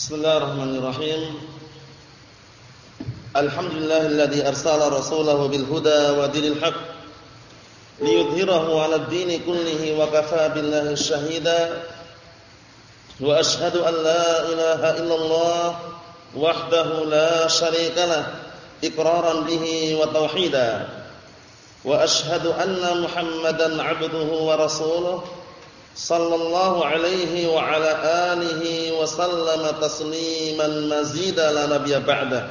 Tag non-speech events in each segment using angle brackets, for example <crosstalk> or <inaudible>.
Bismillahirrahmanirrahim. Alhamdulillahilladzi arsala rasulahu bil huda wa dinil haq liyudhhirahu 'alad dini kullihi wa kafaa billahi shahida. Wa ashhadu an la ilaha illallah wahdahu la syarika lah iqraran bihi wa tauhida. Wa ashhadu anna Muhammadan 'abduhu wa rasuluhu sallallahu alaihi wa ala alihi wa sallama tasliman mazida la nabiyya ba'da.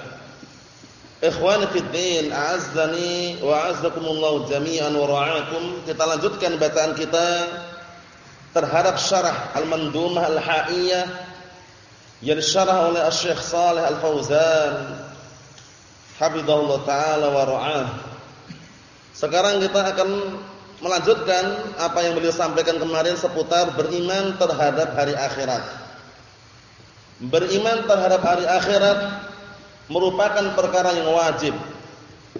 Ikhwani fid din, a'azzani wa a'azzakumullah jami'an wa ra'akum. Kita lanjutkan bacaan kita terhadap syarah Al-Mandumah Al-Ha'iyah yang disyarah oleh Asy-Syaikh Shalih Al-Fauzan hafizahullah taala wa ra'ah. Sekarang kita akan melanjutkan apa yang beliau sampaikan kemarin seputar beriman terhadap hari akhirat. Beriman terhadap hari akhirat merupakan perkara yang wajib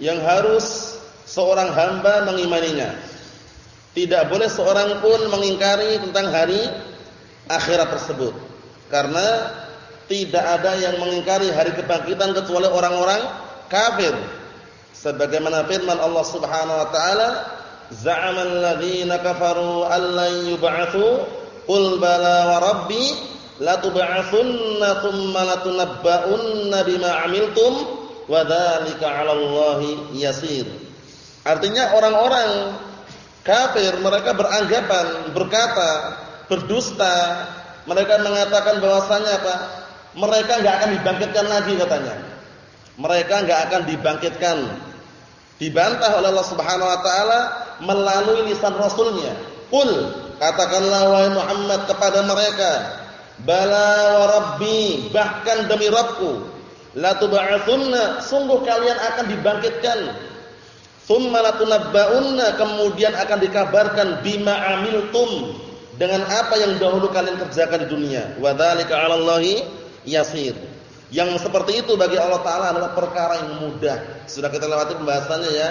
yang harus seorang hamba mengimaninya. Tidak boleh seorang pun mengingkari tentang hari akhirat tersebut. Karena tidak ada yang mengingkari hari kebangkitan kecuali orang-orang kafir. Sebagaimana firman Allah Subhanahu wa taala za'ama alladhina kafaru allan yub'atsu qul bala wa rabbi latub'atsunna thumma latunabba'unna bima 'amiltum wa dzalika 'ala Allahi yasir. Artinya orang-orang kafir mereka beranggapan, berkata, berdusta, mereka mengatakan bahwasanya apa? Mereka enggak akan dibangkitkan lagi katanya. Mereka enggak akan dibangkitkan. Dibantah oleh Allah Subhanahu wa taala melalui lisan Rasulnya. Qul katakanlah wahai Muhammad kepada mereka, bala wa rabbi bahkan demi Rabbku la tub'atsunna sungguh kalian akan dibangkitkan. Tsumma latunabba'unna kemudian akan dikabarkan bima amiltum dengan apa yang dahulu kalian kerjakan di dunia. Wa dzalika 'ala Allahi yasir. Yang seperti itu bagi Allah taala adalah perkara yang mudah. Sudah kita lewati pembahasannya ya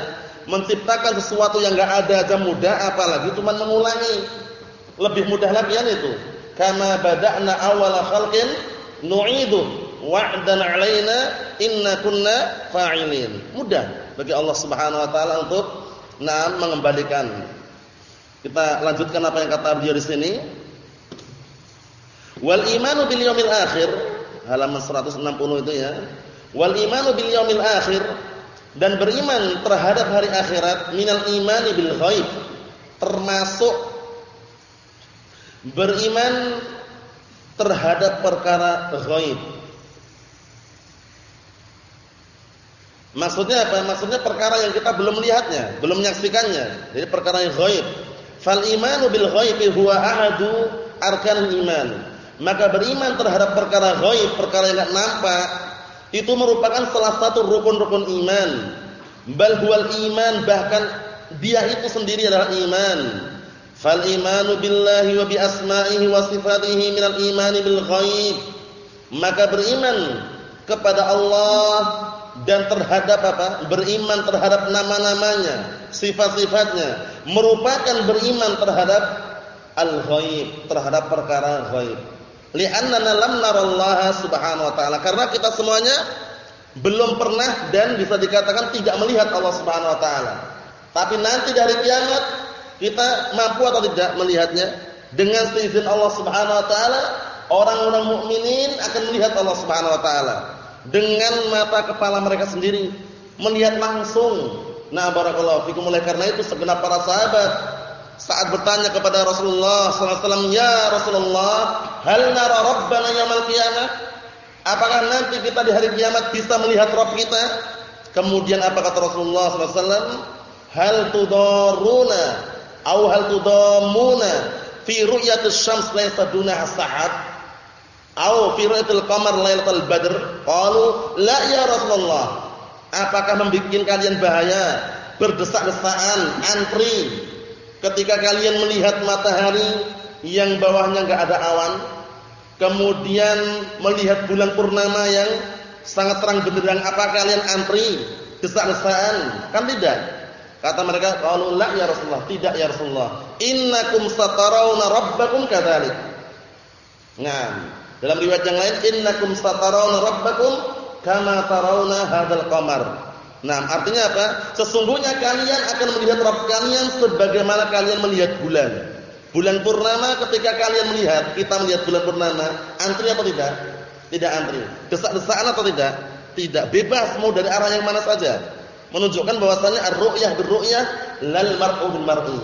menciptakan sesuatu yang enggak ada aja mudah apalagi cuma mengulangi. Lebih mudah lagi kan itu? Kama bada'na awwala khalqin nu'idu wa'dan 'alaina inna kunna fa'ilin. Mudah bagi Allah Subhanahu wa taala untuk nah mengembalikan. Kita lanjutkan apa yang kata beliau di sini. Wal imanu bil yaumil akhir halaman 160 itu ya. Wal imanu bil yaumil akhir dan beriman terhadap hari akhirat minal imani bil ghaib. Termasuk beriman terhadap perkara ghaib. Maksudnya apa? Maksudnya perkara yang kita belum melihatnya belum menyaksikannya. Jadi perkara yang ghaib. Fal imanu bil ghaibi huwa ahadu arkanul iman. Maka beriman terhadap perkara ghaib perkara yang enggak nampak itu merupakan salah satu rukun-rukun iman. Bal huwal iman bahkan dia itu sendiri adalah iman. Fal imanu billahi wa bi asma'ihi wa sifatihi minal imani bil ghaib. Maka beriman kepada Allah dan terhadap apa? Beriman terhadap nama-namanya, sifat-sifatnya merupakan beriman terhadap al-ghaib, terhadap perkara ghaib. Li'annana lam narallaha subhanahu wa ta'ala. Karena kita semuanya belum pernah dan bisa dikatakan tidak melihat Allah subhanahu wa ta'ala. Tapi nanti dari kiamat kita mampu atau tidak melihatnya. Dengan seizin Allah subhanahu wa ta'ala, orang-orang mukminin akan melihat Allah subhanahu wa ta'ala. Dengan mata kepala mereka sendiri. Melihat langsung. Nah barakallahu fikum oleh karena itu segenap para sahabat saat bertanya kepada Rasulullah SAW, Ya Rasulullah, hal nara Rabbana yamal qiyamah? Apakah nanti kita di hari kiamat bisa melihat Rabb kita? Kemudian apa kata Rasulullah SAW? Hal tudaruna, atau hal tudamuna fi ru'yatis syams laysa dunaha sa'ad? Atau fi ru'yatil qamar lailatul badr? Qalu, la ya Rasulullah. Apakah membuat kalian bahaya? Berdesak-desakan, antri ketika kalian melihat matahari yang bawahnya enggak ada awan, kemudian melihat bulan purnama yang sangat terang benderang, apa kalian antri desak-desakan? Kan tidak. Kata mereka, "Qalu la ya Rasulullah." Tidak ya Rasulullah. "Innakum satarawna rabbakum kadzalik." Nah, Dalam riwayat yang lain, innakum satarawna rabbakum kama tarawna hadzal qamar. Nah, artinya apa? Sesungguhnya kalian akan melihat Rabb kalian sebagaimana kalian melihat bulan. Bulan purnama ketika kalian melihat, kita melihat bulan purnama, antri atau tidak? Tidak antri. Desak-desakan atau tidak? Tidak. Bebas mau dari arah yang mana saja. Menunjukkan bahwasanya ar-ru'yah bir-ru'yah lal mar'u bil mar'i.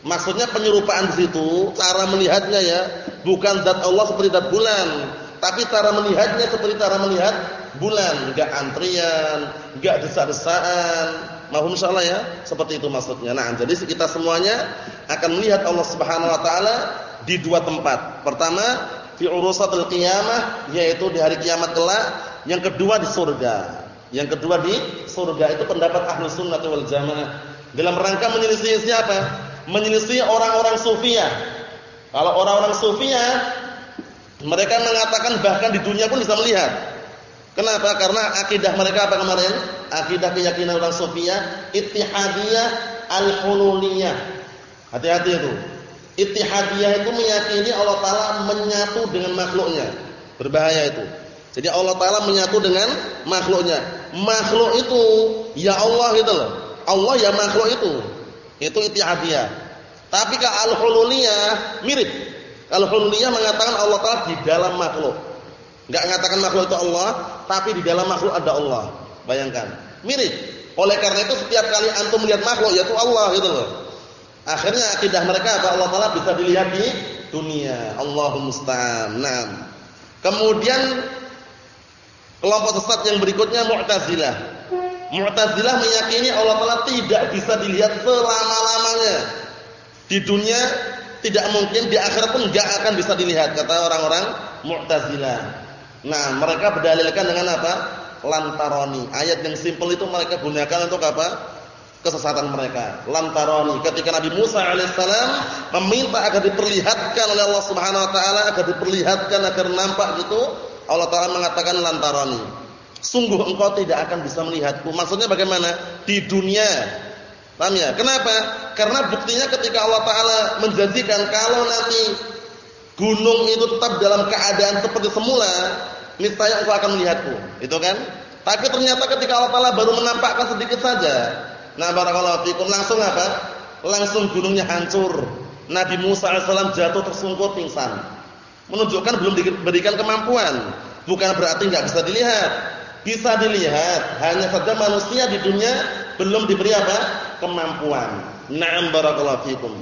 Maksudnya penyerupaan di situ cara melihatnya ya, bukan zat Allah seperti zat bulan, tapi cara melihatnya seperti cara melihat bulan, enggak antrian, enggak desak-desakan. Mohon insyaallah ya, seperti itu maksudnya. Nah, jadi kita semuanya akan melihat Allah Subhanahu wa taala di dua tempat. Pertama, fi urusatul qiyamah, yaitu di hari kiamat kelak, yang kedua di surga. Yang kedua di surga itu pendapat Ahlus Sunnah wal Jamaah. Dalam rangka menyelisih siapa? menyelisih orang-orang sufiyah. Kalau orang-orang sufiyah mereka mengatakan bahkan di dunia pun bisa melihat. Kenapa? Karena akidah mereka apa kemarin? Akidah keyakinan orang sufiyah ittihadiyah al-hululiyah. Hati-hati itu. Ittihadiyah itu meyakini Allah taala menyatu dengan makhluknya. Berbahaya itu. Jadi Allah taala menyatu dengan makhluknya. Makhluk itu ya Allah gitu loh. Allah ya makhluk itu. Itu ittihadiyah. Tapi ke al-hululiyah mirip. Al-hululiyah mengatakan Allah Taala di dalam makhluk. Enggak mengatakan makhluk itu Allah, tapi di dalam makhluk ada Allah. Bayangkan. Mirip. Oleh karena itu setiap kali antum melihat makhluk yaitu Allah gitu loh. Akhirnya akidah mereka apa Allah Taala bisa dilihat di dunia. Allahumma musta'an. Kemudian kelompok sesat yang berikutnya Mu'tazilah. Mu'tazilah meyakini Allah Taala tidak bisa dilihat selama-lamanya. Di dunia tidak mungkin, di akhirat pun enggak akan bisa dilihat kata orang-orang Mu'tazilah. Nah, mereka berdalilkan dengan apa? Lantaroni. Ayat yang simpel itu mereka gunakan untuk apa? Kesesatan mereka. Lantaroni. Ketika Nabi Musa alaihissalam meminta agar diperlihatkan oleh Allah Subhanahu wa taala, agar diperlihatkan agar nampak gitu, Allah taala mengatakan lantaroni. Sungguh engkau tidak akan bisa melihatku. Maksudnya bagaimana? Di dunia. Paham ya? Kenapa? Karena buktinya ketika Allah Ta'ala menjanjikan kalau nanti gunung itu tetap dalam keadaan seperti semula, niscaya engkau akan melihatku. Itu kan? Tapi ternyata ketika Allah Ta'ala baru menampakkan sedikit saja. Nah barakallahu fikum langsung apa? Langsung gunungnya hancur. Nabi Musa AS jatuh tersungkur pingsan. Menunjukkan belum diberikan kemampuan. Bukan berarti nggak bisa dilihat bisa dilihat, hanya saja manusia di dunia belum diberi apa? kemampuan. Na'am barakallahu fikum.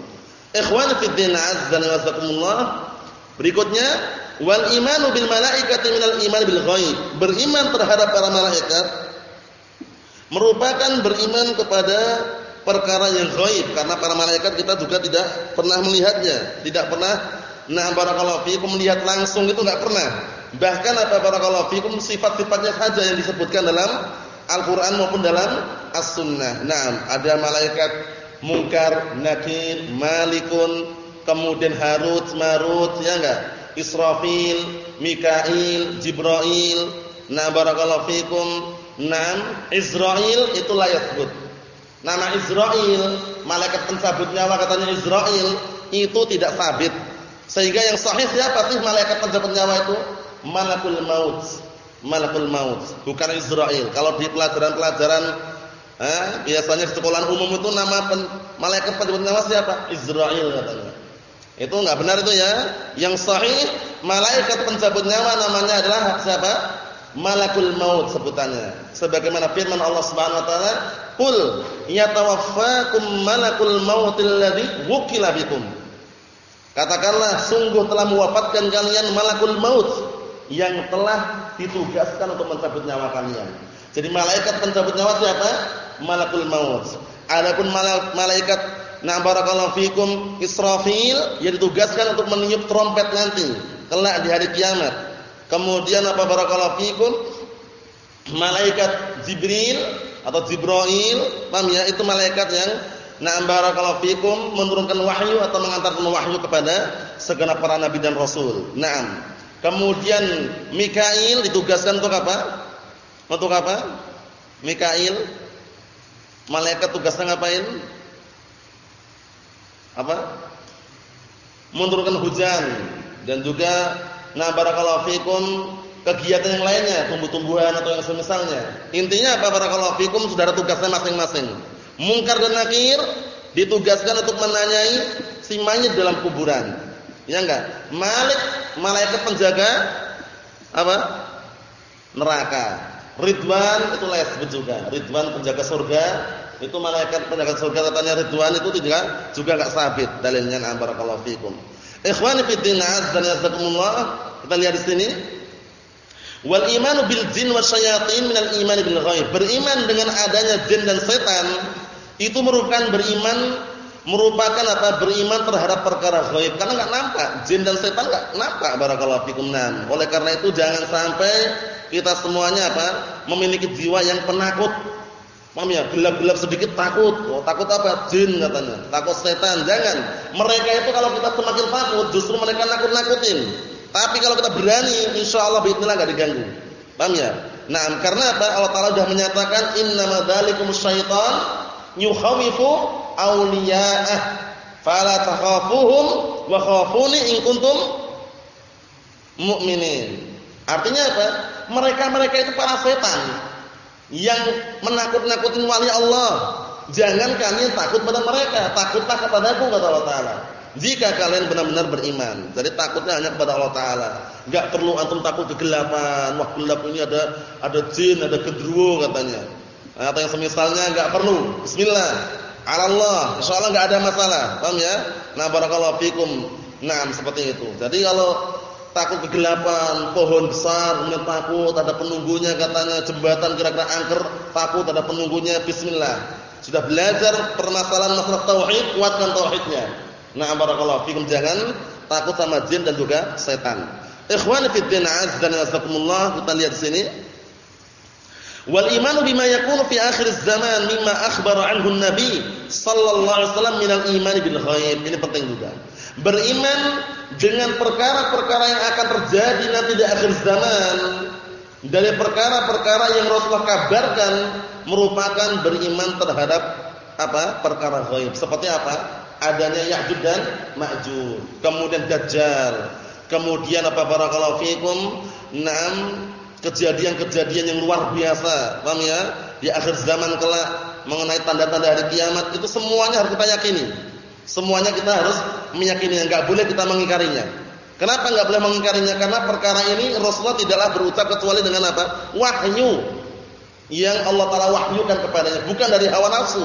Ikhwan fi din azza wa jazakumullah. Berikutnya wal imanu bil malaikati minal iman bil ghaib. Beriman terhadap para malaikat merupakan beriman kepada perkara yang ghaib karena para malaikat kita juga tidak pernah melihatnya, tidak pernah nah barakallahu fikum melihat langsung itu enggak pernah. Bahkan apa barakallahu fikum sifat-sifatnya saja yang disebutkan dalam Al-Qur'an maupun dalam As-Sunnah. Nah, ada malaikat Munkar, Nakir, Malikun, kemudian Harut, Marut, ya enggak? Israfil, Mikail, Jibril. Nah, barakallahu fikum. Naam, Israel itu layak sebut. Nama Israel, malaikat pencabut nyawa katanya Israel itu tidak sabit. Sehingga yang sahih siapa sih malaikat pencabut nyawa itu? malakul maut. Malakul maut, bukan Israel. Kalau di pelajaran-pelajaran eh, biasanya di sekolah umum itu nama pen, malaikat penyebut nama siapa? Israel katanya. Itu enggak benar itu ya. Yang sahih malaikat pencabut nyawa namanya adalah siapa? Malakul maut sebutannya. Sebagaimana firman Allah Subhanahu wa taala, "Qul yatawaffakum malakul maut alladhi wukila bikum." Katakanlah sungguh telah mewafatkan kalian malakul maut yang telah ditugaskan untuk mencabut nyawa kalian. Jadi malaikat pencabut nyawa siapa? Malakul maut. Adapun malaikat na barakallahu fikum Israfil yang ditugaskan untuk meniup trompet nanti kelak di hari kiamat. Kemudian apa barakallahu fikum? Malaikat Jibril atau Jibril, paham ya? Itu malaikat yang na barakallahu fikum menurunkan wahyu atau mengantarkan wahyu kepada segenap para nabi dan rasul. Naam. Kemudian Mikail ditugaskan untuk apa? Untuk apa? Mikail malaikat tugasnya ngapain? Apa? Menurunkan hujan dan juga nah barakallahu fikum kegiatan yang lainnya, tumbuh-tumbuhan atau yang semisalnya. Intinya apa barakallahu fikum saudara tugasnya masing-masing. Mungkar dan nakir ditugaskan untuk menanyai si mayit dalam kuburan. Ya enggak? Malik malaikat penjaga apa? Neraka. Ridwan itu les juga. Ridwan penjaga surga, itu malaikat penjaga surga katanya Ridwan itu juga juga enggak sabit dalilnya nah barakallahu fikum. Ikhwani fi din azza wa Kita lihat di sini. Wal imanu bil jin wasyayatin minal iman bil ghaib. Beriman dengan adanya jin dan setan itu merupakan beriman merupakan apa? Beriman terhadap perkara gaib karena enggak nampak. Jin dan setan enggak nampak barakallahu fikum. Oleh karena itu jangan sampai kita semuanya apa? memiliki jiwa yang penakut. Paham ya? Gelap-gelap sedikit takut. Oh, takut apa? Jin katanya. Takut setan. Jangan. Mereka itu kalau kita semakin takut justru mereka nakut-nakutin. Tapi kalau kita berani, insya Allah bismillah enggak diganggu. Paham ya? Nah, karena apa? Allah Taala sudah menyatakan innama dzalikumus syaitan yukhawifu awliya'ah fala takhafuhum wa khafuni in kuntum mu'minin. Artinya apa? Mereka-mereka itu para setan yang menakut-nakutin wali Allah. Jangan kalian takut pada mereka, takutlah kepadaku kata Allah Taala. Jika kalian benar-benar beriman. Jadi takutnya hanya kepada Allah taala. Enggak perlu antum takut kegelapan. Wah, gelap ini ada ada jin, ada gendruwo katanya. Atau yang semisalnya enggak perlu. Bismillah. Allah. Insyaallah enggak ada masalah. Paham ya? Nah, barakallahu fikum. Nah, seperti itu. Jadi kalau takut kegelapan, pohon besar, kemudian takut ada penunggunya katanya, jembatan kira-kira angker, takut ada penunggunya, bismillah. Sudah belajar permasalahan masalah tauhid, kuatkan tauhidnya. Nah, barakallahu fikum jangan takut sama jin dan juga setan. Ikhwani fi din azza wa jazakumullah, kita lihat di sini. Wal imanu bima yakunu fi akhir zaman mimma akhbara anhu nabi sallallahu alaihi wasallam minal iman bil ghaib. Ini penting juga. Beriman dengan perkara-perkara yang akan terjadi nanti di akhir zaman dari perkara-perkara yang Rasulullah kabarkan merupakan beriman terhadap apa? perkara ghaib. Seperti apa? adanya Ya'juj dan kemudian Dajjal, kemudian apa barakallahu fikum, enam kejadian-kejadian yang luar biasa, paham ya? Di akhir zaman kelak mengenai tanda-tanda hari kiamat itu semuanya harus kita yakini. Semuanya kita harus meyakini, enggak boleh kita mengingkarinya. Kenapa enggak boleh mengingkarinya? Karena perkara ini Rasulullah tidaklah berucap kecuali dengan apa? Wahyu yang Allah Taala wahyukan kepadanya, bukan dari hawa nafsu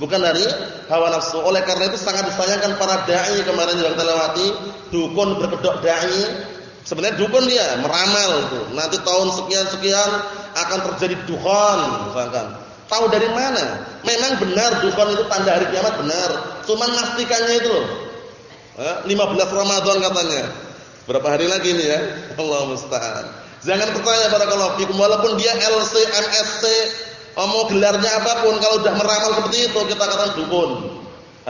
bukan dari hawa nafsu. Oleh karena itu sangat disayangkan para dai kemarin yang kita lewati, dukun berkedok dai. Sebenarnya dukun dia meramal itu. Nanti tahun sekian-sekian akan terjadi dukhon misalkan. Tahu dari mana? Memang benar dukhon itu tanda hari kiamat benar. Cuman mastikannya itu loh. 15 Ramadan katanya. Berapa hari lagi nih ya? <laughs> Allah musta'an. Jangan percaya barakallahu fikum walaupun dia LC, MSC, mau gelarnya apa pun kalau sudah meramal seperti itu kita katakan dukun.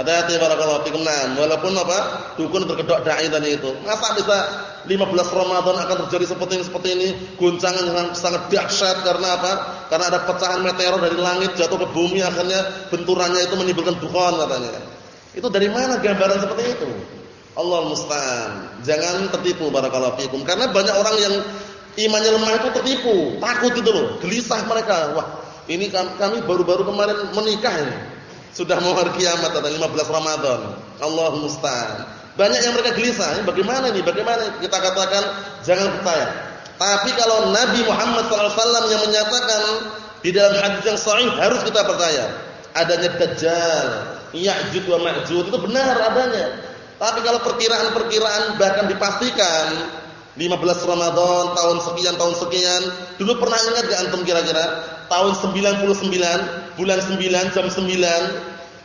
Hati-hati barakallahu fikum. Nah, walaupun apa? Dukun berkedok dai tadi itu. Masa bisa 15 Ramadan akan terjadi seperti ini seperti ini, guncangan yang sangat dahsyat karena apa? Karena ada pecahan meteor dari langit jatuh ke bumi akhirnya benturannya itu menimbulkan dukun katanya. Itu dari mana gambaran seperti itu? Allah musta'an. Jangan tertipu barakallahu fikum karena banyak orang yang imannya lemah itu tertipu, takut itu loh, gelisah mereka. Wah, ini kami baru-baru kemarin menikah ini. Sudah mau hari kiamat atau 15 Ramadan. Allah musta'an. Banyak yang mereka gelisah, ini bagaimana nih? Bagaimana kita katakan jangan percaya. Tapi kalau Nabi Muhammad SAW yang menyatakan di dalam hadis yang sahih harus kita percaya. Adanya Dajjal, Ya'juj wa Ma'juj itu benar adanya. Tapi kalau perkiraan-perkiraan bahkan dipastikan 15 Ramadan tahun sekian tahun sekian. Dulu pernah ingat enggak antum kira-kira tahun 99 bulan 9 jam 9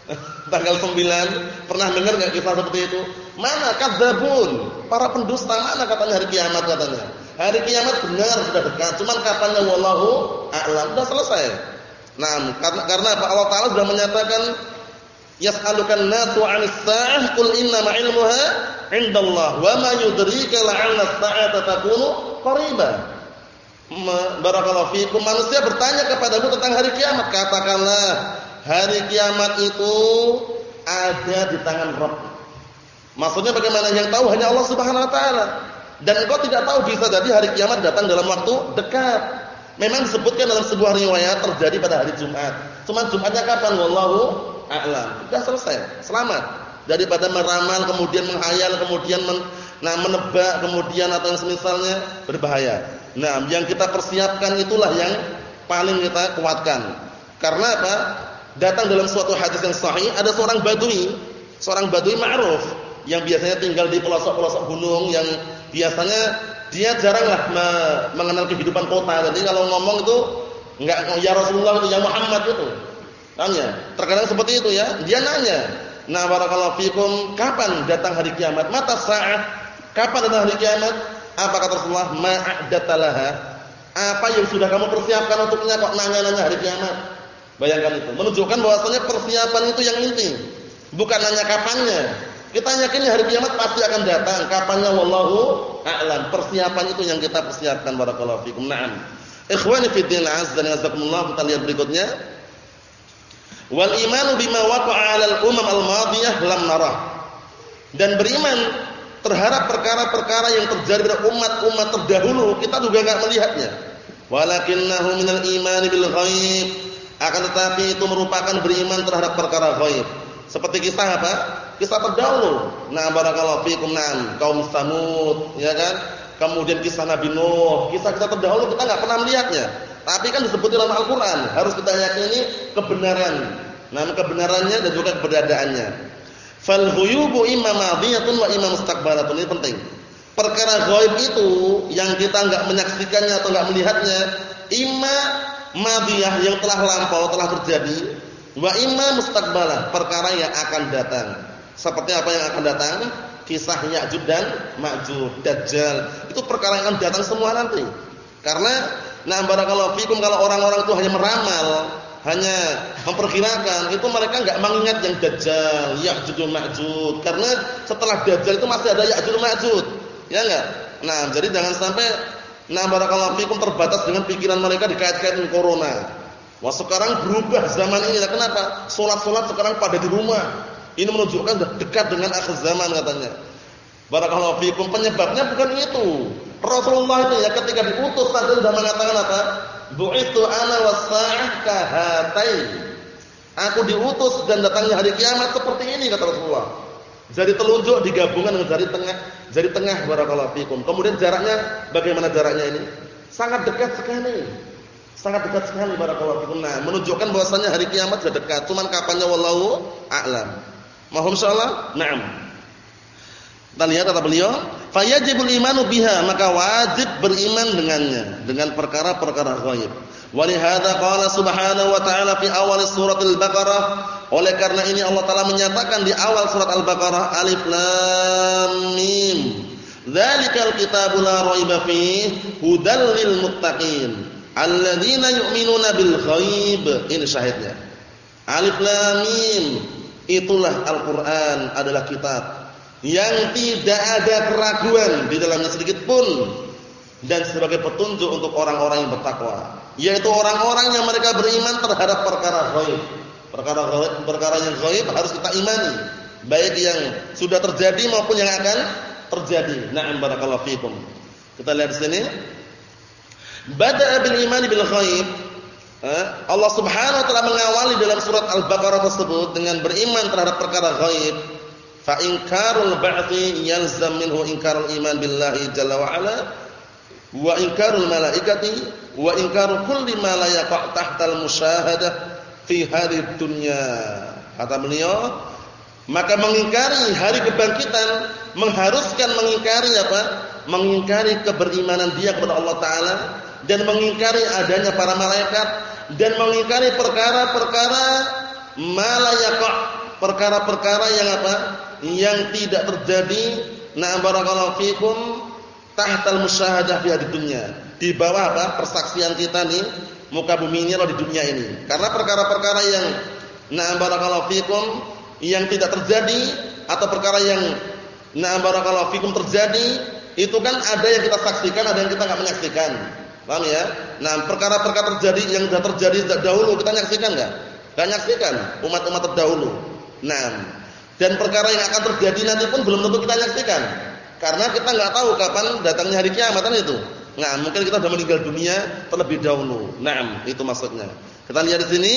<laughs> tanggal 9 pernah dengar enggak kisah seperti itu? Mana kadzabun? Para pendusta mana katanya hari kiamat katanya. Hari kiamat benar sudah dekat, cuman kapannya wallahu a'lam. Sudah selesai. Nah, karena karena Allah Taala sudah menyatakan yas'alukan nasu 'anis sa'ah qul inna ma'ilmuha 'indallah wa ma yudrika la'anna as-sa'ata takunu qariba barakallahu fikum manusia bertanya kepadamu tentang hari kiamat katakanlah hari kiamat itu ada di tangan Rabb maksudnya bagaimana yang tahu hanya Allah Subhanahu wa taala dan engkau tidak tahu bisa jadi hari kiamat datang dalam waktu dekat. Memang disebutkan dalam sebuah riwayat terjadi pada hari Jumat. Cuma Jumatnya kapan? Wallahu a'lam. Sudah selesai. Selamat. Daripada meramal kemudian menghayal kemudian men, nah menebak kemudian atau yang semisalnya berbahaya. Nah, yang kita persiapkan itulah yang paling kita kuatkan. Karena apa? Datang dalam suatu hadis yang sahih ada seorang badui, seorang badui ma'ruf yang biasanya tinggal di pelosok-pelosok gunung yang biasanya dia jaranglah me mengenal kehidupan kota. Jadi kalau ngomong itu enggak ya Rasulullah itu ya Muhammad itu. Tanya. Terkadang seperti itu ya. Dia nanya, "Nah, barakallahu fikum, kapan datang hari kiamat? Mata saat? Kapan datang hari kiamat?" Apa kata Rasulullah? Ma'adatalaha. Apa yang sudah kamu persiapkan untuknya kok nanya-nanya hari kiamat? Bayangkan itu. Menunjukkan bahwasanya persiapan itu yang inti. Bukan nanya kapannya. Kita yakin hari kiamat pasti akan datang. Kapannya wallahu a'lam. Persiapan itu yang kita persiapkan barakallahu fikum. Naam. Ikhwani fi din azza wa jazakumullah kita lihat berikutnya. Wal imanu bima waqa'a 'alal umam al-madiyah lam narah. Dan beriman terhadap perkara-perkara yang terjadi pada umat-umat terdahulu kita juga enggak melihatnya. Walakinnahu minal imani bil ghaib akan tetapi itu merupakan beriman terhadap perkara gaib. Seperti kisah apa? Kisah terdahulu. Nah, barakallahu fikum nan kaum Samud, ya kan? Kemudian kisah Nabi Nuh, kisah-kisah terdahulu kita enggak pernah melihatnya. Tapi kan disebut dalam Al-Qur'an, harus kita yakini kebenaran. Nah, kebenarannya dan juga keberadaannya. Fal imma madhiyatun wa imma mustaqbalatun. Ini penting. Perkara gaib itu yang kita enggak menyaksikannya atau enggak melihatnya, imma madiyah yang telah lampau telah terjadi wa imma mustaqbalah perkara yang akan datang seperti apa yang akan datang kisah Ya'juj dan Ma'juj Dajjal itu perkara yang akan datang semua nanti karena nah barakallahu fikum kalau orang-orang itu hanya meramal hanya memperkirakan itu mereka enggak mengingat yang Dajjal Ya'juj Ma'juj karena setelah Dajjal itu masih ada Ya'juj Ma'juj ya enggak nah jadi jangan sampai Nah barakallahu fikum terbatas dengan pikiran mereka dikait-kaitkan corona. Wah sekarang berubah zaman ini. Nah, kenapa? Sholat-sholat sekarang pada di rumah. Ini menunjukkan dekat dengan akhir zaman katanya. Barakallahu fikum penyebabnya bukan itu. Rasulullah itu ya ketika diutus tadi sudah mengatakan apa? Bu'itu ana was-sa'ah. Aku diutus dan datangnya hari kiamat seperti ini kata Rasulullah. Jari telunjuk digabungkan dengan jari tengah, jari tengah barakallahu fikum. Kemudian jaraknya bagaimana jaraknya ini? Sangat dekat sekali. Sangat dekat sekali barakallahu fikum. Nah, menunjukkan bahwasannya hari kiamat sudah dekat. Cuman kapannya wallahu a'lam. Mohon insyaallah? Naam. Kita lihat kata beliau, fayajibul imanu biha, maka wajib beriman dengannya, dengan perkara-perkara ghaib. Walihada qala subhanahu wa ta'ala fi awal surat al-Baqarah oleh karena ini Allah Taala menyatakan di awal surat Al-Baqarah Alif Lam Mim. Dzalikal kitabu la raiba fihi hudal lil muttaqin alladzina yu'minuna bil ghaib. Ini syahidnya. Alif Lam Mim. Itulah Al-Qur'an adalah kitab yang tidak ada keraguan di dalamnya sedikit pun dan sebagai petunjuk untuk orang-orang yang bertakwa, yaitu orang-orang yang mereka beriman terhadap perkara ghaib Perkara perkara yang gaib harus kita imani, baik yang sudah terjadi maupun yang akan terjadi. Na'am barakallahu fikum. Kita lihat di sini. Bada'a bil imani bil ghaib. Allah Subhanahu wa taala mengawali dalam surat Al-Baqarah tersebut dengan beriman terhadap perkara gaib. Fa inkarul ba'thi yalzam minhu inkarul iman billahi jalla wa ala wa inkarul malaikati wa inkaru kulli ma la yaqa' tahtal musyahadah fi hadhihi dunya. Kata beliau, maka mengingkari hari kebangkitan mengharuskan mengingkari apa? Mengingkari keberimanan dia kepada Allah taala dan mengingkari adanya para malaikat dan mengingkari perkara-perkara malayaqa, perkara-perkara yang apa? Yang tidak terjadi na barakallahu fikum tahtal musyahadah fi dunya. Di bawah apa? persaksian kita nih muka bumi ini atau di dunia ini. Karena perkara-perkara yang na'am barakallahu fikum yang tidak terjadi atau perkara yang na'am barakallahu fikum terjadi itu kan ada yang kita saksikan, ada yang kita enggak menyaksikan. Paham ya? Nah, perkara-perkara terjadi yang sudah terjadi dahulu kita menyaksikan enggak? Enggak menyaksikan umat-umat terdahulu. Nah, dan perkara yang akan terjadi nanti pun belum tentu kita menyaksikan. Karena kita nggak tahu kapan datangnya hari kiamat kan itu. Nah, mungkin kita sudah meninggal dunia terlebih dahulu. Naam, itu maksudnya. Kita lihat di sini,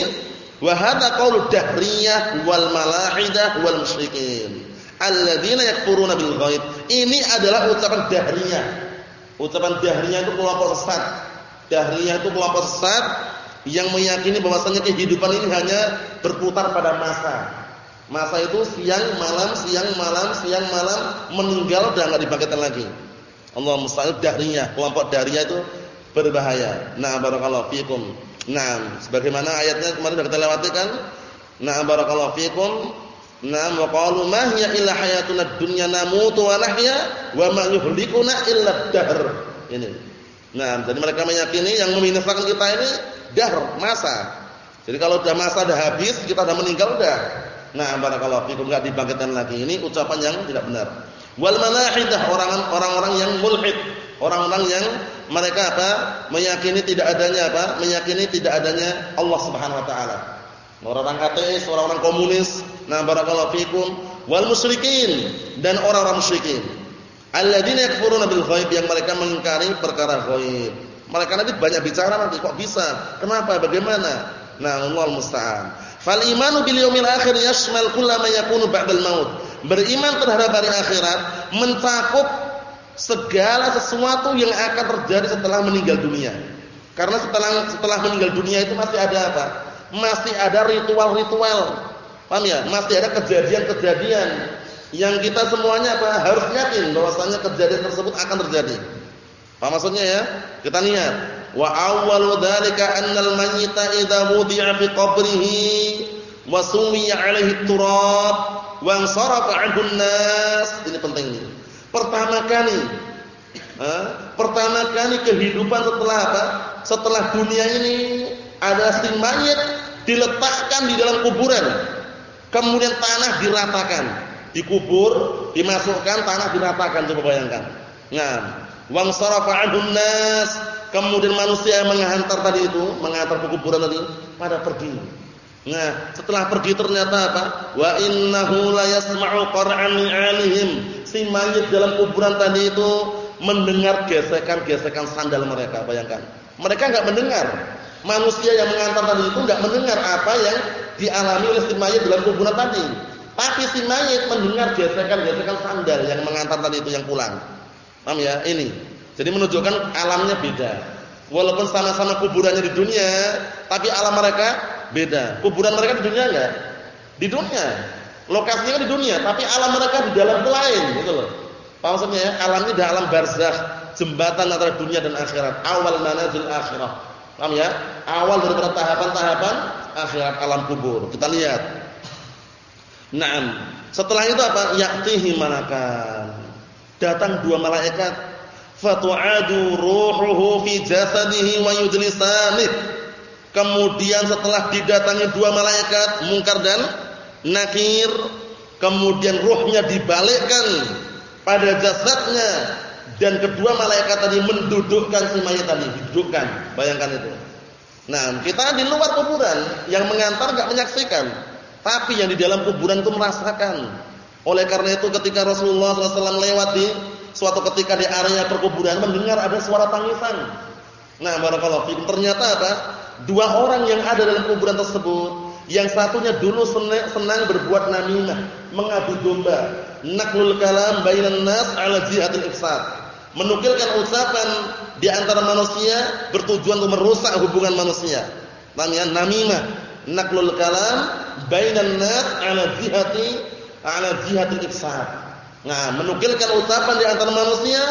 wa hadza dahriyah wal malahidah wal musyrikin. Alladzina yakfuruna bil ghaib. Ini adalah ucapan dahriyah. Ucapan dahriyah itu kelompok sesat. Dahriyah itu kelompok sesat yang meyakini bahwasanya kehidupan ini hanya berputar pada masa. Masa itu siang malam, siang malam, siang malam, meninggal dan enggak dibangkitkan lagi. Allah musta'il dahriyah, kelompok dahriyah itu berbahaya. Nah, barakallahu fikum. Nah, sebagaimana ayatnya kemarin sudah kita lewati kan? Nah, barakallahu fikum. Nah, wa qalu ma hiya illa hayatuna dunya namutu wa nahya wa ma yuhlikuna illa dahr. Ini. Nah, jadi mereka meyakini yang membinasakan kita ini dahr, masa. Jadi kalau sudah masa sudah habis, kita sudah meninggal sudah. Nah, barakallahu fikum enggak dibangkitkan lagi. Ini ucapan yang tidak benar. Wal malahidah orang-orang yang mulhid, orang-orang yang mereka apa? meyakini tidak adanya apa? meyakini tidak adanya Allah Subhanahu wa taala. Orang-orang ateis, orang-orang komunis, nah barakallahu fikum wal musyrikin dan orang-orang musyrikin. Alladzina yakfuruna bil ghaib yang mereka mengingkari perkara ghaib. Mereka nanti banyak bicara nanti kok bisa? Kenapa? Bagaimana? Nah, Allah musta'an. Fal imanu bil yaumil akhir yashmal kullama yakunu ba'dal maut. Beriman terhadap hari akhirat mencakup segala sesuatu yang akan terjadi setelah meninggal dunia. Karena setelah setelah meninggal dunia itu masih ada apa? Masih ada ritual-ritual. Paham ya? Masih ada kejadian-kejadian yang kita semuanya apa? Harus yakin bahwasanya kejadian tersebut akan terjadi. Apa maksudnya ya? Kita lihat. Wa awwalu dzalika annal mayyita idza wudi'a fi qabrihi wa sumiya 'alaihi turab wa sarafa 'anhu nas ini penting ini. Pertama kali pertama kali kehidupan setelah apa? Setelah dunia ini ada si mayat diletakkan di dalam kuburan. Kemudian tanah diratakan. Dikubur dimasukkan tanah diratakan coba bayangkan. Nah wa sarafa 'anhu nas kemudian manusia menghantar tadi itu menghantar ke kuburan tadi pada pergi Nah, setelah pergi ternyata apa? Wa innahu la yasma'u qara'an alihim. Si mayit dalam kuburan tadi itu mendengar gesekan-gesekan sandal mereka, bayangkan. Mereka enggak mendengar. Manusia yang mengantar tadi itu enggak mendengar apa yang dialami oleh si mayit dalam kuburan tadi. Tapi si mayit mendengar gesekan-gesekan sandal yang mengantar tadi itu yang pulang. Paham ya? Ini. Jadi menunjukkan alamnya beda. Walaupun sama-sama kuburannya di dunia, tapi alam mereka beda. Kuburan mereka di dunia enggak? Di dunia. Lokasinya kan di dunia, tapi alam mereka di dalam lain, gitu loh. Apa maksudnya ya? Alam ini adalah alam barzakh, jembatan antara dunia dan akhirat. Awal manazil akhirah. Paham ya? Awal dari tahapan-tahapan akhirat alam kubur. Kita lihat. Naam. Setelah itu apa? Yaktihi malakan. Datang dua malaikat. Fatu'adu ruhuhu fi jasadihi wa yudlisanih Kemudian setelah didatangi dua malaikat Mungkar dan Nakir Kemudian ruhnya dibalikkan Pada jasadnya Dan kedua malaikat tadi mendudukkan si mayat tadi Dudukkan, bayangkan itu. Nah kita di luar kuburan Yang mengantar gak menyaksikan Tapi yang di dalam kuburan itu merasakan. Oleh karena itu ketika Rasulullah SAW lewat di Suatu ketika di area perkuburan Mendengar ada suara tangisan Nah barakallahu fikum ternyata apa? dua orang yang ada dalam kuburan tersebut, yang satunya dulu senang, senang berbuat namimah, mengadu domba, naklul kalam bainan nas ala jihadil ifsad. Menukilkan ucapan di antara manusia bertujuan untuk merusak hubungan manusia. Namanya namimah, naklul kalam bainan nas ala jihati ala jihadil ifsad. Nah, menukilkan ucapan di antara manusia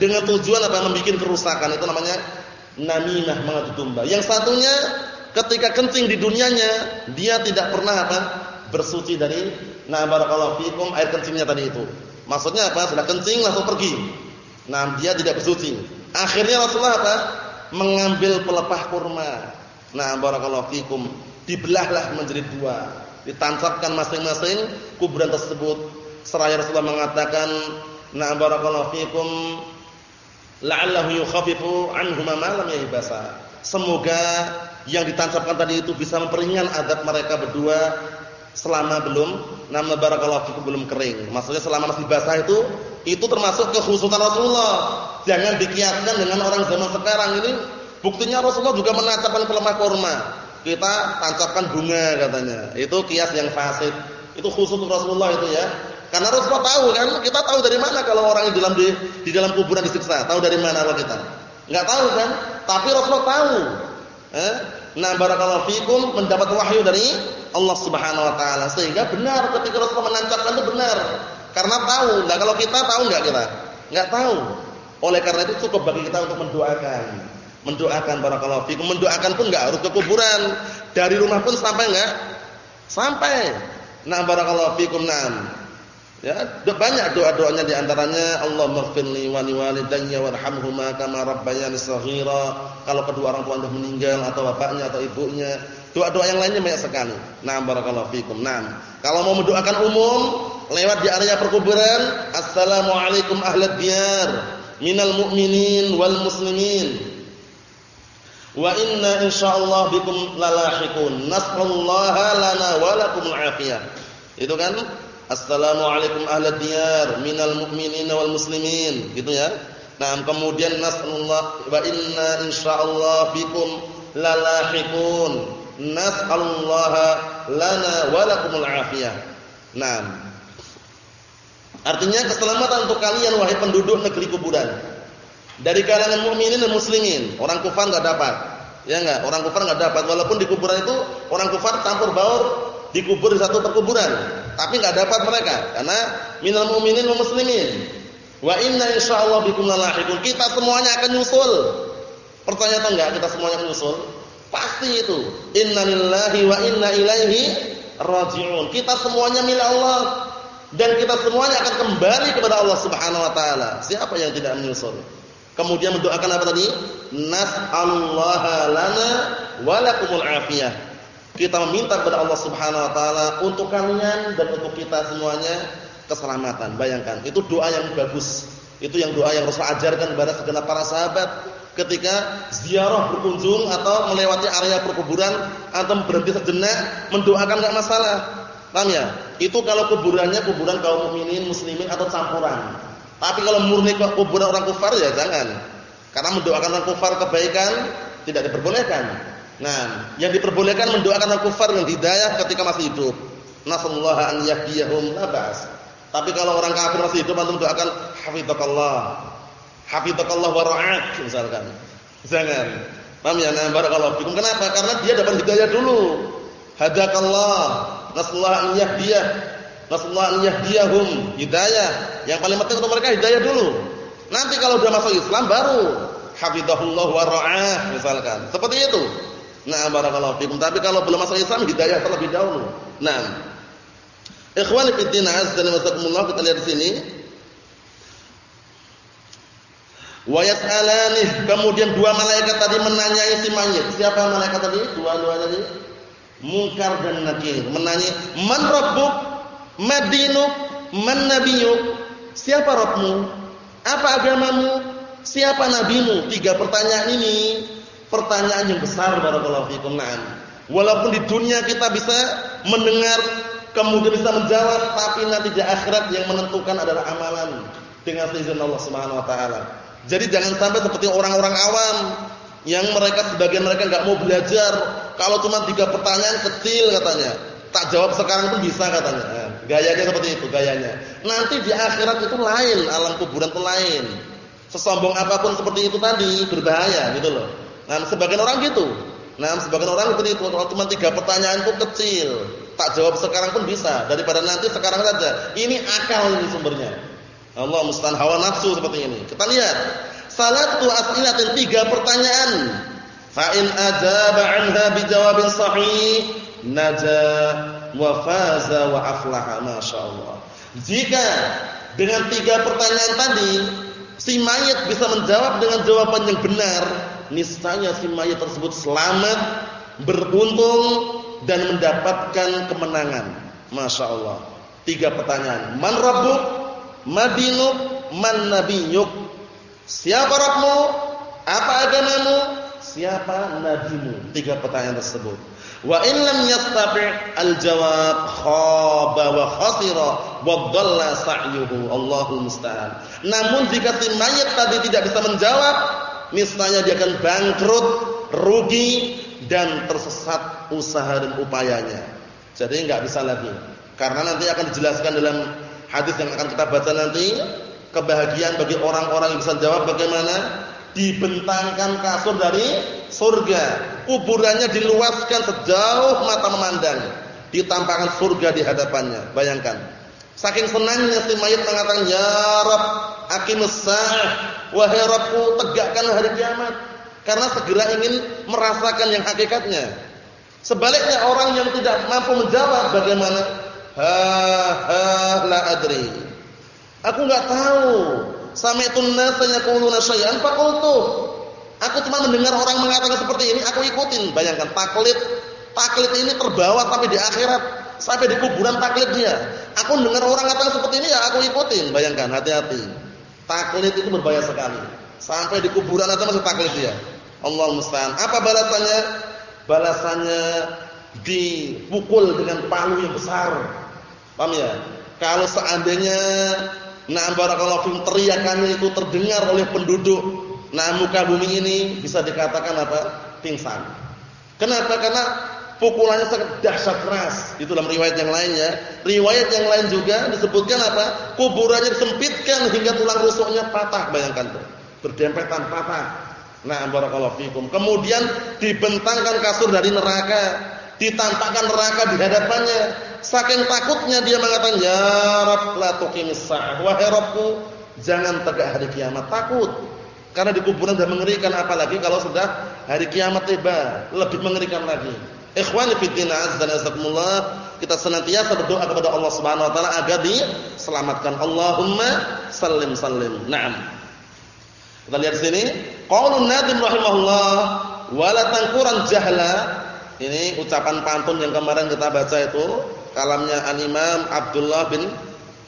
dengan tujuan apa? Membikin kerusakan. Itu namanya namimah mengadu domba. Yang satunya ketika kencing di dunianya dia tidak pernah apa? bersuci dari nah barakallahu fikum air kencingnya tadi itu. Maksudnya apa? Sudah kencing langsung pergi. Nah, dia tidak bersuci. Akhirnya Rasulullah apa? mengambil pelepah kurma. Nah, barakallahu fikum dibelahlah menjadi dua. Ditancapkan masing-masing kuburan tersebut. Seraya Rasulullah mengatakan, "Nah, barakallahu fikum la'allahu yukhaffifu anhuma ma lam. Semoga yang ditancapkan tadi itu bisa memperingan adab mereka berdua selama belum nama barakallahu fikum belum kering. Maksudnya selama masih basah itu itu termasuk kekhususan Rasulullah. Jangan dikiaskan dengan orang zaman sekarang ini. Buktinya Rasulullah juga menancapkan pelemah kurma. Kita tancapkan bunga katanya. Itu kias yang fasid. Itu khusus Rasulullah itu ya. Karena Rasulullah tahu kan, kita tahu dari mana kalau orang di dalam di, di dalam kuburan disiksa. Tahu dari mana kalau kita? Enggak tahu kan? Tapi Rasulullah tahu. Eh? Nah, barakallahu fikum mendapat wahyu dari Allah Subhanahu wa taala sehingga benar ketika Rasulullah menancapkan itu benar. Karena tahu, nah kalau kita tahu enggak kita? Enggak tahu. Oleh karena itu cukup bagi kita untuk mendoakan. Mendoakan barakallahu fikum, mendoakan pun enggak harus ke kuburan. Dari rumah pun sampai enggak? Sampai. Nah barakallahu fikum nam. Ya, banyak doa-doanya di antaranya Allah maghfirli wa liwalidayya warhamhuma kama rabbayani shaghira. Kalau kedua orang tua meninggal atau bapaknya atau ibunya, doa-doa yang lainnya banyak sekali. Nah barakallahu fikum. Nah, kalau mau mendoakan umum, lewat di area perkuburan assalamualaikum ahlad diyar minal mu'minin wal muslimin wa inna insyaallah bikum lalahiqun nasrallaha lana wa lakumul afiyah itu kan assalamualaikum ahlad diyar minal mu'minin wal muslimin gitu ya nah kemudian nasrullah wa inna insyaallah bikum lalahiqun nas'alullaha lana wa lakumul afiyah nah Artinya keselamatan untuk kalian wahai penduduk negeri kuburan. Dari kalangan mukminin dan muslimin. Orang kufar enggak dapat. Ya enggak? Orang kufar enggak dapat walaupun di kuburan itu orang kufar campur baur dikubur di satu perkuburan, tapi enggak dapat mereka karena minal mukminin dan muslimin. Wa inna insyaallah bikum lalahiqun. Kita semuanya akan nyusul. Pertanyaan atau enggak kita semuanya akan nyusul? Pasti itu. Innalillahi wa inna ilaihi raji'un. Kita semuanya milik Allah dan kita semuanya akan kembali kepada Allah Subhanahu wa taala. Siapa yang tidak menyusul? Kemudian mendoakan apa tadi? Nas'alullaha lana wa lakumul afiyah. Kita meminta kepada Allah Subhanahu wa taala untuk kalian dan untuk kita semuanya keselamatan. Bayangkan, itu doa yang bagus. Itu yang doa yang Rasul ajarkan kepada segenap para sahabat ketika ziarah berkunjung atau melewati area perkuburan atau berhenti sejenak mendoakan enggak masalah. Paham ya? Itu kalau kuburannya kuburan kaum mukminin, muslimin atau campuran. Tapi kalau murni kuburan orang kufar ya jangan. Karena mendoakan orang kufar kebaikan tidak diperbolehkan. Nah, yang diperbolehkan mendoakan orang kufar dengan hidayah ketika masih hidup. Nasallahu an yahdiyahum labas. Tapi kalau orang kafir masih hidup antum doakan hafizakallah. Hafizakallah wa ra'ak misalkan. Jangan. Paham ya? Nah, barakallahu fikum. Kenapa? Karena dia dapat hidayah dulu. Hadakallah Nasallahu an yahdiyah. Nasallahu an yahdiyahum. Hidayah. Yang paling penting untuk mereka hidayah dulu. Nanti kalau sudah masuk Islam baru hafizahullah wa misalkan. Seperti itu. Nah, barakallahu fikum. Tapi kalau belum masuk Islam hidayah terlebih dahulu. Nah. Ikhwani fi din azza wa jalla kita lihat di sini. Wa yas'alani kemudian dua malaikat tadi menanyai si mayit. Siapa malaikat tadi? Dua-dua tadi. Mungkar dan Nakir menanya, "Man rabbuk? Madinuk? Man nabiyuk?" Siapa Rabbmu? Apa agamamu? Siapa nabimu? Tiga pertanyaan ini pertanyaan yang besar barakallahu fikum. Naam. Walaupun di dunia kita bisa mendengar kemudian bisa menjawab, tapi nanti di akhirat yang menentukan adalah amalan dengan izin Allah Subhanahu wa taala. Jadi jangan sampai seperti orang-orang awam yang mereka sebagian mereka enggak mau belajar kalau cuma tiga pertanyaan kecil katanya tak jawab sekarang pun bisa katanya nah, gayanya seperti itu gayanya nanti di akhirat itu lain alam kuburan itu lain sesombong apa pun seperti itu tadi berbahaya gitu loh nah sebagian orang gitu. Nah sebagian orang itu cuma tiga pertanyaan itu kecil. Tak jawab sekarang pun bisa. Daripada nanti sekarang saja. Ini akal ini sumbernya. Allah mustahil hawa nafsu seperti ini. Kita lihat. Salatu as'ilatin tiga pertanyaan. Fa in ajaba anha bijawabin sahih naja wa faza wa aflaha masyaallah. Jika dengan tiga pertanyaan tadi si mayat bisa menjawab dengan jawaban yang benar, niscaya si mayat tersebut selamat, beruntung dan mendapatkan kemenangan. Masya Allah. Tiga pertanyaan. Man rabbuk? Madinuk? Man nabiyuk? Siapa Rabbmu? Apa agamamu? siapa nabimu? Tiga pertanyaan tersebut. Wa in lam al-jawab khaba wa khasira wa dhalla sa'yuhu. Allahul musta'an. Namun jika si mayit tadi tidak bisa menjawab, niscaya dia akan bangkrut, rugi dan tersesat usaha dan upayanya. Jadi enggak bisa lagi. Karena nanti akan dijelaskan dalam hadis yang akan kita baca nanti, kebahagiaan bagi orang-orang yang bisa jawab bagaimana dibentangkan kasur dari surga. Kuburannya diluaskan sejauh mata memandang. Ditampakkan surga di hadapannya. Bayangkan. Saking senangnya si mayit mengatakan, Ya Rabb, aqimus sa'ah. Wahai Rabbku, tegakkan hari kiamat. Karena segera ingin merasakan yang hakikatnya. Sebaliknya orang yang tidak mampu menjawab bagaimana? Ha ha la adri. Aku enggak tahu. Sami'tun nasa yaquluna syai'an faqultu. Aku cuma mendengar orang mengatakan seperti ini, aku ikutin. Bayangkan taklid. Taklid ini terbawa sampai di akhirat, sampai di kuburan taklid dia. Aku mendengar orang mengatakan seperti ini ya aku ikutin. Bayangkan, hati-hati. Taklid itu berbahaya sekali. Sampai di kuburan aja masih taklid dia. Allah musta'an. Apa balasannya? Balasannya dipukul dengan palu yang besar. Paham ya? Kalau seandainya nah barakallahu fikum teriakannya itu terdengar oleh penduduk Nah muka bumi ini bisa dikatakan apa? Pingsan. Kenapa? Karena pukulannya sangat dahsyat keras. Itu dalam riwayat yang lainnya. Riwayat yang lain juga disebutkan apa? Kuburannya disempitkan hingga tulang rusuknya patah. Bayangkan tuh. Berdempetan patah. Nah barakallahu fikum. Kemudian dibentangkan kasur dari neraka. Ditampakkan neraka di hadapannya. Saking takutnya dia mengatakan, Ya Rabb la tuqimis. Wahai Rabbku, jangan tegak hari kiamat. Takut. Karena di kuburan sudah mengerikan apalagi kalau sudah hari kiamat tiba, lebih mengerikan lagi. Ikhwani fi din azza wa kita senantiasa berdoa kepada Allah Subhanahu wa taala agar diselamatkan. Allahumma sallim sallim. Naam. Kita lihat sini, qaulun nadim rahimahullah wala tanquran jahla. Ini ucapan pantun yang kemarin kita baca itu, kalamnya Al-Imam Abdullah bin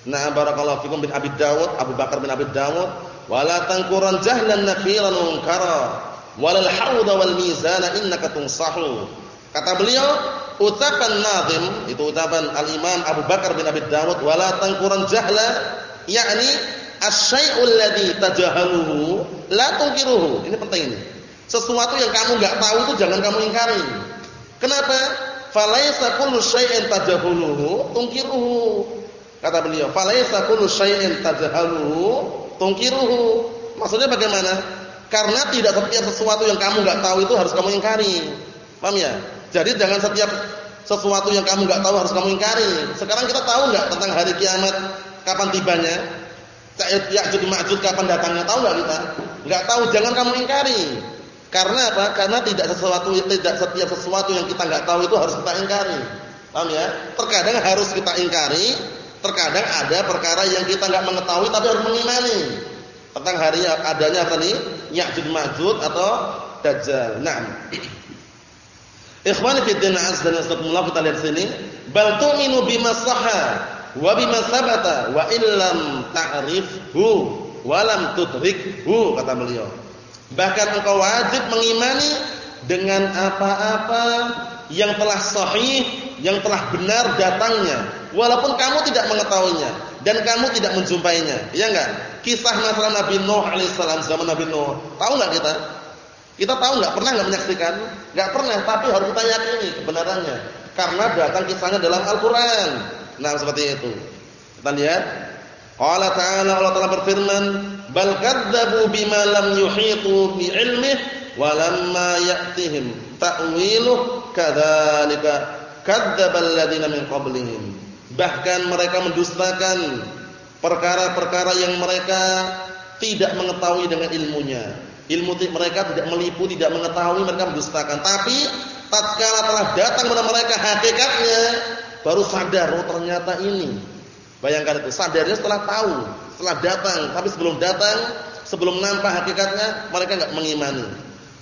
Na'am barakallahu fikum bin Abi Dawud, Abu Bakar bin Abi Dawud wala tanquran jahlan nafiran munkara walal hauda wal mizana innaka tunsahu kata beliau ucapan nazim itu ucapan al-imam Abu Bakar bin Abi Dawud wala tanquran jahla yakni asy-syai'ul ladzi tajahaluhu la tunkiruhu ini penting ini sesuatu yang kamu enggak tahu itu jangan kamu ingkari kenapa falaisa kullu syai'in tajahuluhu tunkiruhu kata beliau falaisa kullu syai'in tajahaluhu tungkiruhu. Maksudnya bagaimana? Karena tidak setiap sesuatu yang kamu nggak tahu itu harus kamu ingkari. Paham ya? Jadi jangan setiap sesuatu yang kamu nggak tahu harus kamu ingkari. Sekarang kita tahu nggak tentang hari kiamat kapan tibanya? Ya'juj Ma'juj kapan datangnya? Tahu nggak kita? Nggak tahu, jangan kamu ingkari. Karena apa? Karena tidak sesuatu tidak setiap sesuatu yang kita nggak tahu itu harus kita ingkari. Paham ya? Terkadang harus kita ingkari, Terkadang ada perkara yang kita nggak mengetahui tapi harus mengimani tentang hari adanya apa nih? Ya'juj Ma'juj atau Dajjal. Naam. Ikhwani fi din azza wa jalla kita lihat sini, bal tu'minu bima sahha wa bima sabata wa illam ta'rifhu wa lam tudrikhu kata beliau. Bahkan engkau wajib mengimani dengan apa-apa yang telah sahih, yang telah benar datangnya walaupun kamu tidak mengetahuinya dan kamu tidak menjumpainya. Iya enggak? Kisah masalah Nabi Nuh alaihissalam zaman Nabi Nuh. Tahu enggak kita? Kita tahu enggak? Pernah enggak menyaksikan? Enggak pernah, tapi harus kita yakini kebenarannya. Karena datang kisahnya dalam Al-Qur'an. Nah, seperti itu. Kita lihat. Allah Ta'ala Allah Ta'ala berfirman, "Bal kadzabu bima lam yuhitu bi ilmihi wa lamma ya'tihim ta'wiluhu kadzalika kadzdzabal ladzina min qablihim." bahkan mereka mendustakan perkara-perkara yang mereka tidak mengetahui dengan ilmunya. Ilmu mereka tidak melipu, tidak mengetahui, mereka mendustakan. Tapi tatkala telah datang kepada mereka hakikatnya, baru sadar oh ternyata ini. Bayangkan itu, sadarnya setelah tahu, setelah datang, tapi sebelum datang, sebelum nampak hakikatnya, mereka enggak mengimani.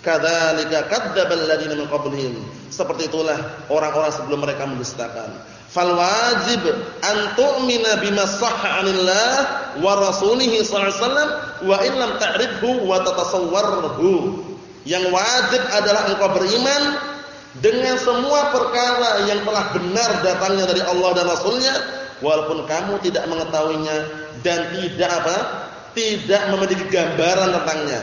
Kadzalika kadzdzabal ladzina min qablihim. Seperti itulah orang-orang sebelum mereka mendustakan fal wajib an tu'mina bima sahha 'anillah wa rasulih sallallahu alaihi wasallam wa in lam ta'rifhu wa tatasawwarhu Yang wajib adalah engkau beriman dengan semua perkara yang telah benar datangnya dari Allah dan Rasulnya walaupun kamu tidak mengetahuinya dan tidak apa? tidak memiliki gambaran tentangnya.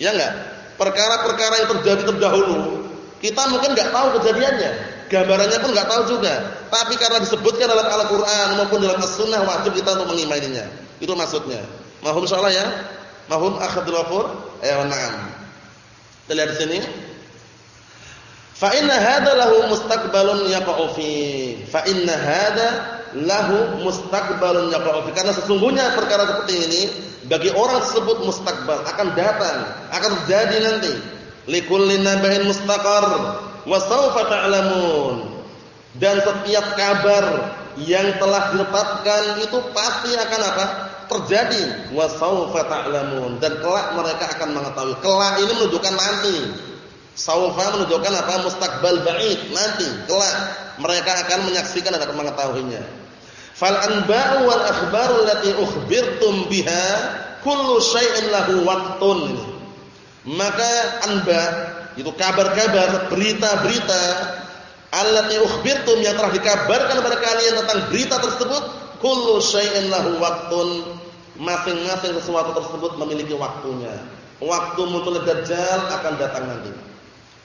Ya enggak? Perkara-perkara yang terjadi terdahulu, kita mungkin enggak tahu kejadiannya, gambarannya pun enggak tahu juga. Tapi karena disebutkan dalam Al-Qur'an maupun dalam As-Sunnah wajib kita untuk mengimaninya. Itu maksudnya. Mahum insyaallah ya? Mahum akhadul wafur? Eh, na'am. Kita di sini. Fa inna hadza lahu mustaqbalun yaqa'u fi. Fa inna hadza lahu mustaqbalun yaqa'u. Karena sesungguhnya perkara seperti ini bagi orang tersebut mustaqbal akan datang, akan terjadi nanti. Likulli nabain mustaqar wa sawfa ta'lamun. Dan setiap kabar yang telah ditetapkan itu pasti akan apa? terjadi wa sawfa ta'lamun dan kelak mereka akan mengetahui. Kelak ini menunjukkan nanti. Saufa menunjukkan apa? Mustaqbal ba'id, nanti, kelak mereka akan menyaksikan dan akan mengetahuinya. Fal anba'u wal akhbaru allati ukhbirtum biha kullu syai'in lahu waqtun. Maka anba itu kabar-kabar, berita-berita allati ukhbirtum yang telah dikabarkan kepada kalian tentang berita tersebut kullu syai'in lahu waqtun. Masing-masing sesuatu tersebut memiliki waktunya. Waktu muncul dajjal akan datang nanti.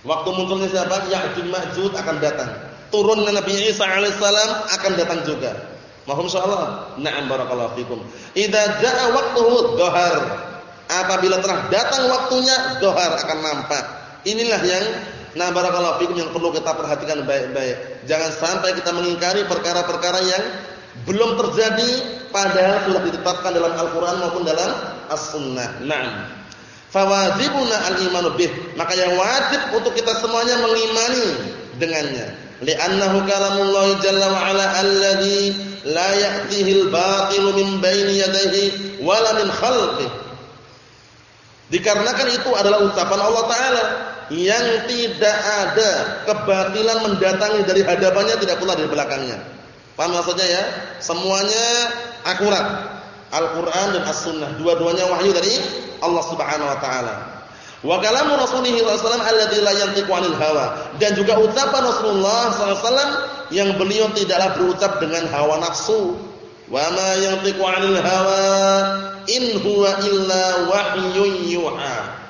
Waktu munculnya siapa? Ya'juj Ma'juj akan datang. Turunnya Nabi Isa alaihissalam akan datang juga. Mohon insyaallah. Na'am barakallahu fikum. Idza jaa waqtuhu dhahar. Apabila telah datang waktunya, dhahar akan nampak. Inilah yang nah barakallahu fikum yang perlu kita perhatikan baik-baik. Jangan sampai kita mengingkari perkara-perkara yang belum terjadi padahal sudah ditetapkan dalam Al-Qur'an maupun dalam As-Sunnah. Naam. Fawajibuna al-imanu bih. Maka yang wajib untuk kita semuanya mengimani dengannya. Li'annahu kalamullah jalla wa ala alladhi la ya'tihi al-batil min baini yadayhi wala min khalqihi dikarenakan itu adalah ucapan Allah taala yang tidak ada kebatilan mendatangi dari hadapannya tidak pula dari belakangnya paham maksudnya ya semuanya akurat Al-Qur'an dan As-Sunnah dua-duanya wahyu dari Allah Subhanahu wa taala. Wa kalamu Rasulih sallallahu alaihi 'anil hawa dan juga ucapan Rasulullah sallallahu yang beliau tidaklah berucap dengan hawa nafsu. Wa ma yantiqu 'anil hawa in huwa illa wahyun yuha.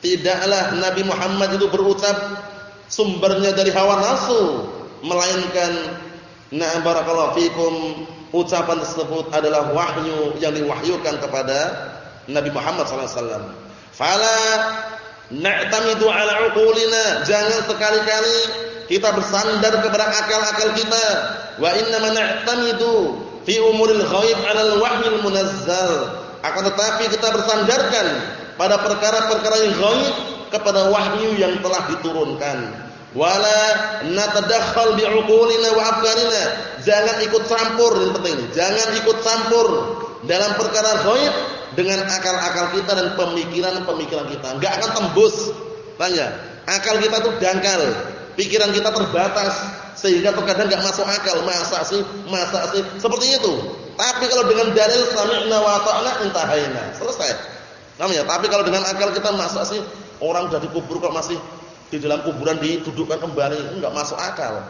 Tidaklah Nabi Muhammad itu berucap sumbernya dari hawa nafsu, melainkan na barakallahu fikum ucapan tersebut adalah wahyu yang diwahyukan kepada Nabi Muhammad SAW. Fala na'tamidu ala uqulina. Jangan sekali-kali kita bersandar kepada akal-akal kita. Wa innama na'tamidu fi umuril ghaib 'ala al-wahyil munazzal. Akan tetapi kita bersandarkan pada perkara-perkara yang ghaib kepada wahyu yang telah diturunkan. Wala natadakhal bi'uqulina wa afkarina. Jangan ikut campur ini penting. Jangan ikut campur dalam perkara ghaib dengan akal-akal kita dan pemikiran-pemikiran kita. Enggak akan tembus. Tanya, akal kita tuh dangkal, pikiran kita terbatas sehingga terkadang enggak masuk akal. Masa sih? Masa sih? Seperti itu. Tapi kalau dengan dalil sami'na wa ta'na intahaina. Selesai. Namanya, tapi kalau dengan akal kita masa sih orang sudah dikubur kok masih di dalam kuburan didudukkan kembali, enggak masuk akal.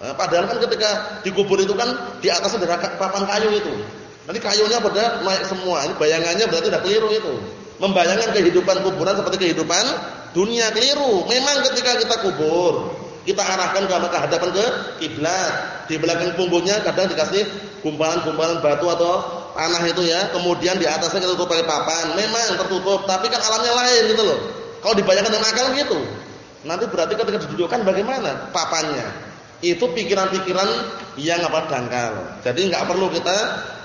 Nah, padahal kan ketika dikubur itu kan di atasnya ada papan kayu itu. Nanti kayunya pada naik semua. Ini bayangannya berarti sudah keliru itu. Membayangkan kehidupan kuburan seperti kehidupan dunia keliru. Memang ketika kita kubur, kita arahkan ke hadapan ke kiblat. Di belakang punggungnya kadang dikasih gumpalan-gumpalan batu atau tanah itu ya. Kemudian di atasnya tutup pakai papan. Memang tertutup, tapi kan alamnya lain gitu loh. Kalau dibayangkan dengan akal gitu. Nanti berarti ketika didudukkan bagaimana papannya? Itu pikiran-pikiran yang apa dangkal. Jadi nggak perlu kita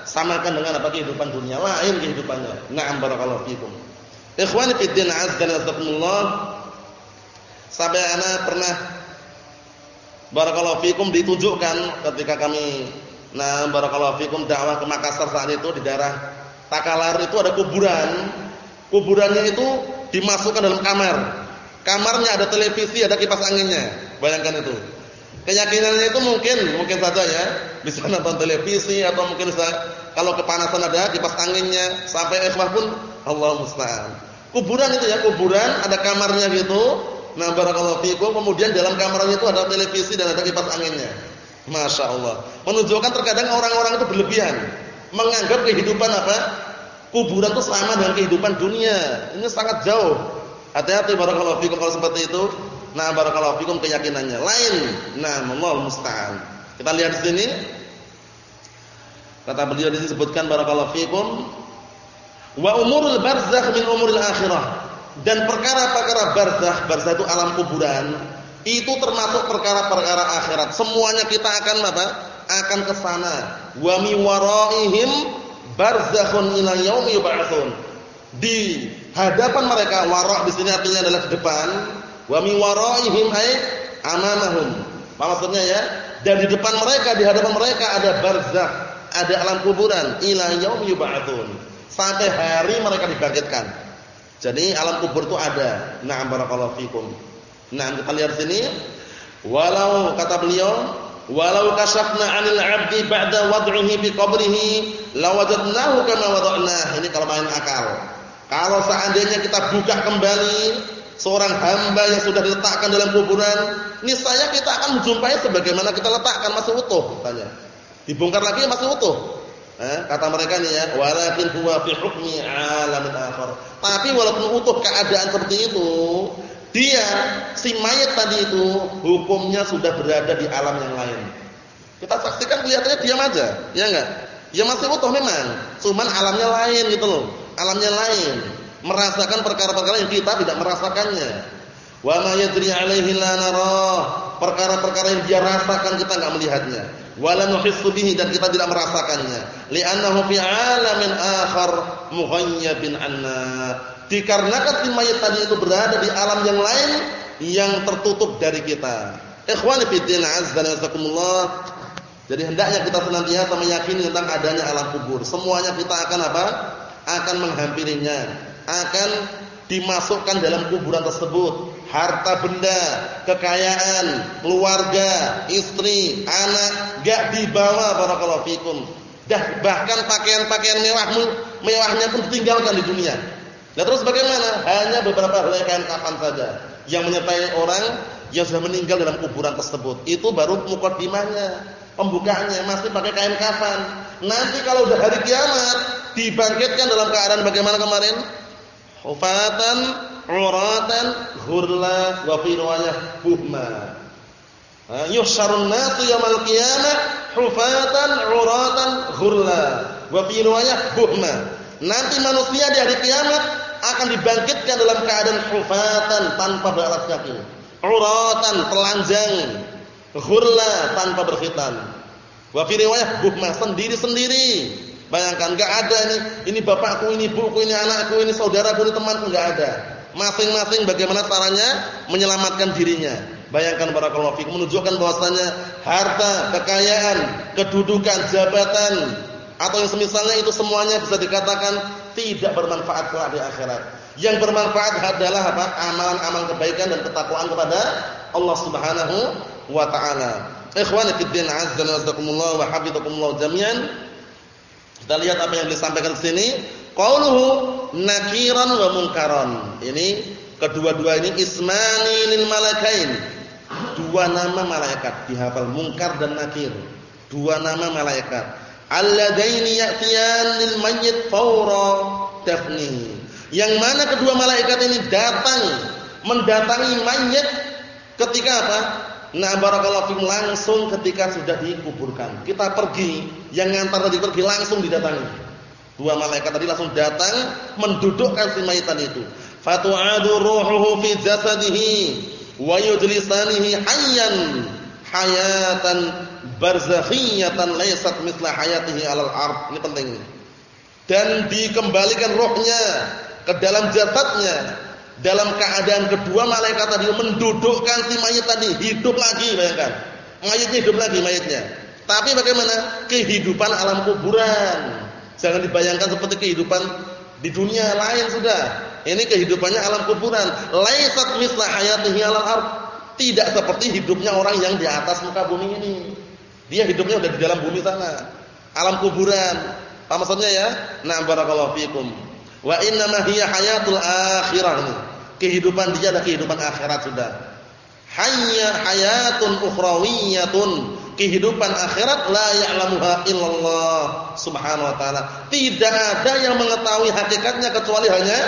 samakan dengan apa kehidupan dunia lain kehidupannya. Na'am barakallahu fikum. Ikhwani fi din azza wa Sampai ana pernah barakallahu fikum ditunjukkan ketika kami nah barakallahu fikum dakwah ke Makassar saat itu di daerah Takalar itu ada kuburan. Kuburannya itu dimasukkan dalam kamar. Kamarnya ada televisi, ada kipas anginnya. Bayangkan itu. Keyakinannya itu mungkin, mungkin saja ya, bisa <laughs> nonton televisi atau mungkin bisa kalau kepanasan ada kipas anginnya, sampai ikhwah pun Allah musta'an. Kuburan itu ya, kuburan ada kamarnya gitu. Nah, barakallahu fikum, kemudian dalam kamarnya itu ada televisi dan ada kipas anginnya. Masya Allah. Menunjukkan terkadang orang-orang itu berlebihan. Menganggap kehidupan apa? Kuburan itu sama dengan kehidupan dunia. Ini sangat jauh. Hati-hati barakallahu fikum kalau seperti itu. Nah, barakallahu fikum keyakinannya lain. Nah, Allah musta'an. Kita lihat di sini. Kata beliau disebutkan barakallahu fikum Wa umurul barzakh min umuril akhirah. Dan perkara-perkara barzakh, barzakh itu alam kuburan, itu termasuk perkara-perkara akhirat. Semuanya kita akan apa? Akan ke sana. Wa mi waraihim barzakhun ila yaumi yub'atsun. Di hadapan mereka wara' di sini artinya adalah di depan. Wa mi waraihim ay amamahum. Maksudnya ya? Dan di depan mereka, di hadapan mereka ada barzakh, ada alam kuburan ila yaumi yub'atsun sampai hari mereka dibangkitkan. Jadi alam kubur itu ada. Na'am barakallahu fikum. Nah, kita lihat sini. Walau kata beliau, walau kasyafna 'anil 'abdi ba'da wad'ihi fi qabrihi lawajadnahu kama wada'na. Ini kalau main akal. Kalau seandainya kita buka kembali seorang hamba yang sudah diletakkan dalam kuburan, niscaya kita akan menjumpai sebagaimana kita letakkan masih utuh katanya. Dibongkar lagi masih utuh. Eh, kata mereka nih ya, walakin huwa fi hukmi alamin akhar. Tapi walaupun utuh keadaan seperti itu, dia si mayat tadi itu hukumnya sudah berada di alam yang lain. Kita saksikan kelihatannya diam aja, ya enggak? Ya masih utuh memang, cuman alamnya lain gitu loh. Alamnya lain, merasakan perkara-perkara yang kita tidak merasakannya. Wa ma yadri alaihi la. Perkara-perkara yang dia rasakan kita enggak melihatnya wala nuhissu bihi dan kita tidak merasakannya li'annahu fi 'alamin akhar mughayyabin anna dikarenakan si mayit tadi itu berada di alam yang lain yang tertutup dari kita. Ikhwani fi din azza wa jadi hendaknya kita senantiasa meyakini tentang adanya alam kubur. Semuanya kita akan apa? Akan menghampirinya. Akan dimasukkan dalam kuburan tersebut. Harta benda, kekayaan, keluarga, istri, anak gak dibawa barakallahu fikum. Dah bahkan pakaian-pakaian mewahmu mewahnya pun ditinggalkan di dunia. Nah terus bagaimana? Hanya beberapa helai kapan saja yang menyertai orang yang sudah meninggal dalam kuburan tersebut. Itu baru mukaddimahnya, pembukaannya masih pakai kain kafan. Nanti kalau udah hari kiamat dibangkitkan dalam keadaan bagaimana kemarin? Hufatan, uratan, hurla, wa buhma. Yuhsyarun nasu yaumil qiyamah hufatan, uratan, hurla, wa buhma. Nanti manusia di hari kiamat akan dibangkitkan dalam keadaan hufatan tanpa beralas kaki. Uratan, telanjang, hurla tanpa berkhitan. Wa fi riwayah buhma sendiri-sendiri Bayangkan enggak ada ini, ini bapakku, ini ibuku, ini anakku, ini saudaraku, ini temanku enggak ada. Masing-masing bagaimana caranya menyelamatkan dirinya. Bayangkan barakallahu fikum menunjukkan bahwasanya harta, kekayaan, kedudukan, jabatan atau yang semisalnya itu semuanya bisa dikatakan tidak bermanfaat kelak di akhirat. Yang bermanfaat adalah apa? Amalan-amalan kebaikan dan ketakwaan kepada Allah Subhanahu wa taala. Ikhwani fid din azza wa jalla wa hafizakumullah jami'an. Kita lihat apa yang disampaikan di sini. Qauluhu nakiran wa munkaran. Ini kedua-dua ini ismani lil malakain. Dua nama malaikat dihafal munkar dan nakir. Dua nama malaikat. Alladaini ya'tiyan lil mayyit fawra tafni. Yang mana kedua malaikat ini datang mendatangi mayit ketika apa? Nah barakallahu fikum langsung ketika sudah dikuburkan. Kita pergi, yang ngantar tadi pergi langsung didatangi. Dua malaikat tadi langsung datang mendudukkan si mayit itu. Fatu'adu ruhuhu fi jasadihi wa yujlisanihi hayyan hayatan barzakhiyatan laysat misla hayatihi 'alal ard. Ini penting. Dan dikembalikan rohnya ke dalam jasadnya dalam keadaan kedua malaikat tadi mendudukkan si mayat tadi hidup lagi bayangkan. Mayatnya hidup lagi mayatnya tapi bagaimana? Kehidupan alam kuburan. Jangan dibayangkan seperti kehidupan di dunia lain sudah. Ini kehidupannya alam kuburan. Laisat misla hayatihi alam ard. Tidak seperti hidupnya orang yang di atas muka bumi ini dia hidupnya udah di dalam bumi sana alam kuburan apa maksudnya ya nah barakallahu fikum Wa inna ma hiya hayatul akhirah ini. Kehidupan dia adalah kehidupan akhirat sudah. Hayya hayatun ukhrawiyatun. Kehidupan akhirat la ya'lamuha illallah subhanahu wa ta'ala. Tidak ada yang mengetahui hakikatnya kecuali hanya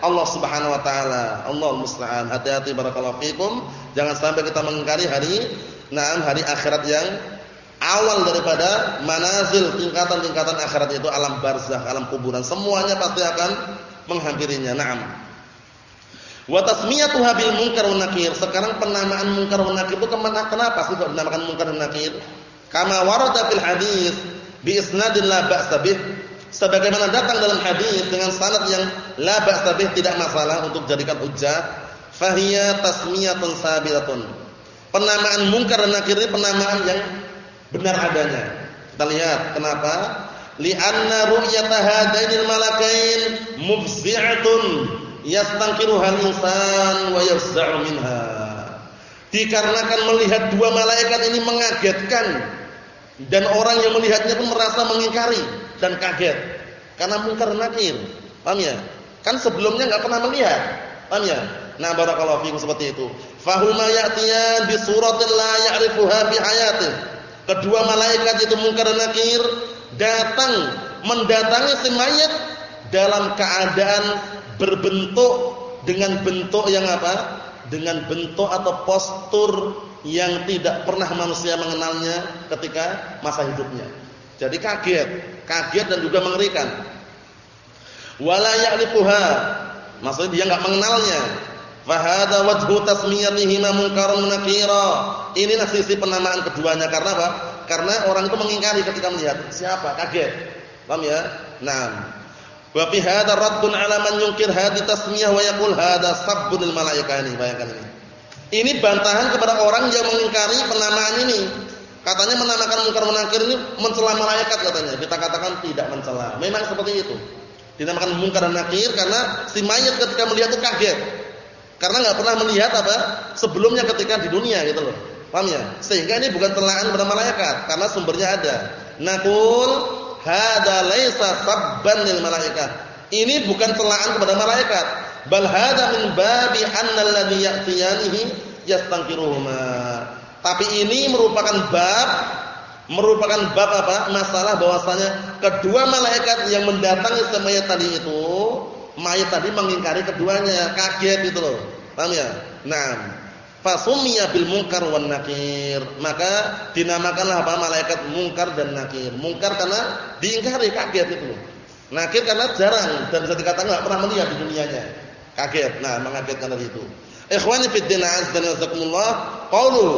Allah Subhanahu wa taala. Allah musta'an. Hati-hati barakallahu fikum. Jangan sampai kita mengingkari hari Naam hari akhirat yang awal daripada manazil tingkatan-tingkatan akhirat itu alam barzakh, alam kuburan, semuanya pasti akan menghampirinya. Naam. Wa tasmiyatuha bil munkar wan nakir. Sekarang penamaan munkar wan nakir itu ke mana, kenapa sih kok dinamakan munkar dan nakir? Kama warada fil hadis bi isnadin la ba'sa. Sebagaimana datang dalam hadis dengan sanad yang la ba'sa tidak masalah untuk jadikan hujjah, fahiya tasmiyatun sabiratun. Penamaan munkar dan nakir ini penamaan yang benar adanya. Kita lihat kenapa? Li'anna ru'yata hadainil malakain mufzi'atun yastankiruhal insan wa yafza'u minha. Dikarenakan melihat dua malaikat ini mengagetkan dan orang yang melihatnya pun merasa mengingkari dan kaget karena mungkar nakir. Paham ya? Kan sebelumnya enggak pernah melihat. Paham ya? Nah, barakallahu fikum seperti itu. Fahuma ya'tiyan bi suratin la ya'rifuha bi hayatihi Kedua malaikat itu Munkar dan Nakir datang mendatangi si mayat dalam keadaan berbentuk dengan bentuk yang apa? Dengan bentuk atau postur yang tidak pernah manusia mengenalnya ketika masa hidupnya. Jadi kaget, kaget dan juga mengerikan. Wala ya'lifuha. Maksudnya dia enggak mengenalnya. Fahada wajhu tasmiyatihi munkarun nakira. Inilah sisi penamaan keduanya karena apa? Karena orang itu mengingkari ketika melihat siapa kaget. Paham ya? Naam. Wa fi hadha raddun 'ala man yunkir hadhi tasmiyah wa yaqul hadha sabbun lil ini. Bayangkan ini. Ini bantahan kepada orang yang mengingkari penamaan ini. Katanya menamakan munkar menakir ini mencela malaikat katanya. Kita katakan tidak mencela. Memang seperti itu. Dinamakan munkar dan nakir karena si mayat ketika melihat itu kaget. Karena nggak pernah melihat apa sebelumnya ketika di dunia gitu loh. Paham ya? Sehingga ini bukan celaan kepada malaikat karena sumbernya ada. Naqul hada laisa sabban lil malaikat. Ini bukan celaan kepada malaikat, bal hada min babi anna alladhi ya'tiyanihi yastanqiruhuma. Tapi ini merupakan bab merupakan bab apa? Masalah bahwasanya kedua malaikat yang mendatangi semayat tadi itu mayat tadi mengingkari keduanya, kaget gitu loh. Paham ya? Nah, Fasummiya bil munkar wan nakir. Maka dinamakanlah apa? Malaikat munkar dan nakir. Munkar karena diingkari, kaget itu loh. Nakir karena jarang dan bisa dikatakan enggak pernah melihat di dunianya. Kaget. Nah, mengagetkan dari itu. Ikhwani fid din azza wa jazakumullah, qaulu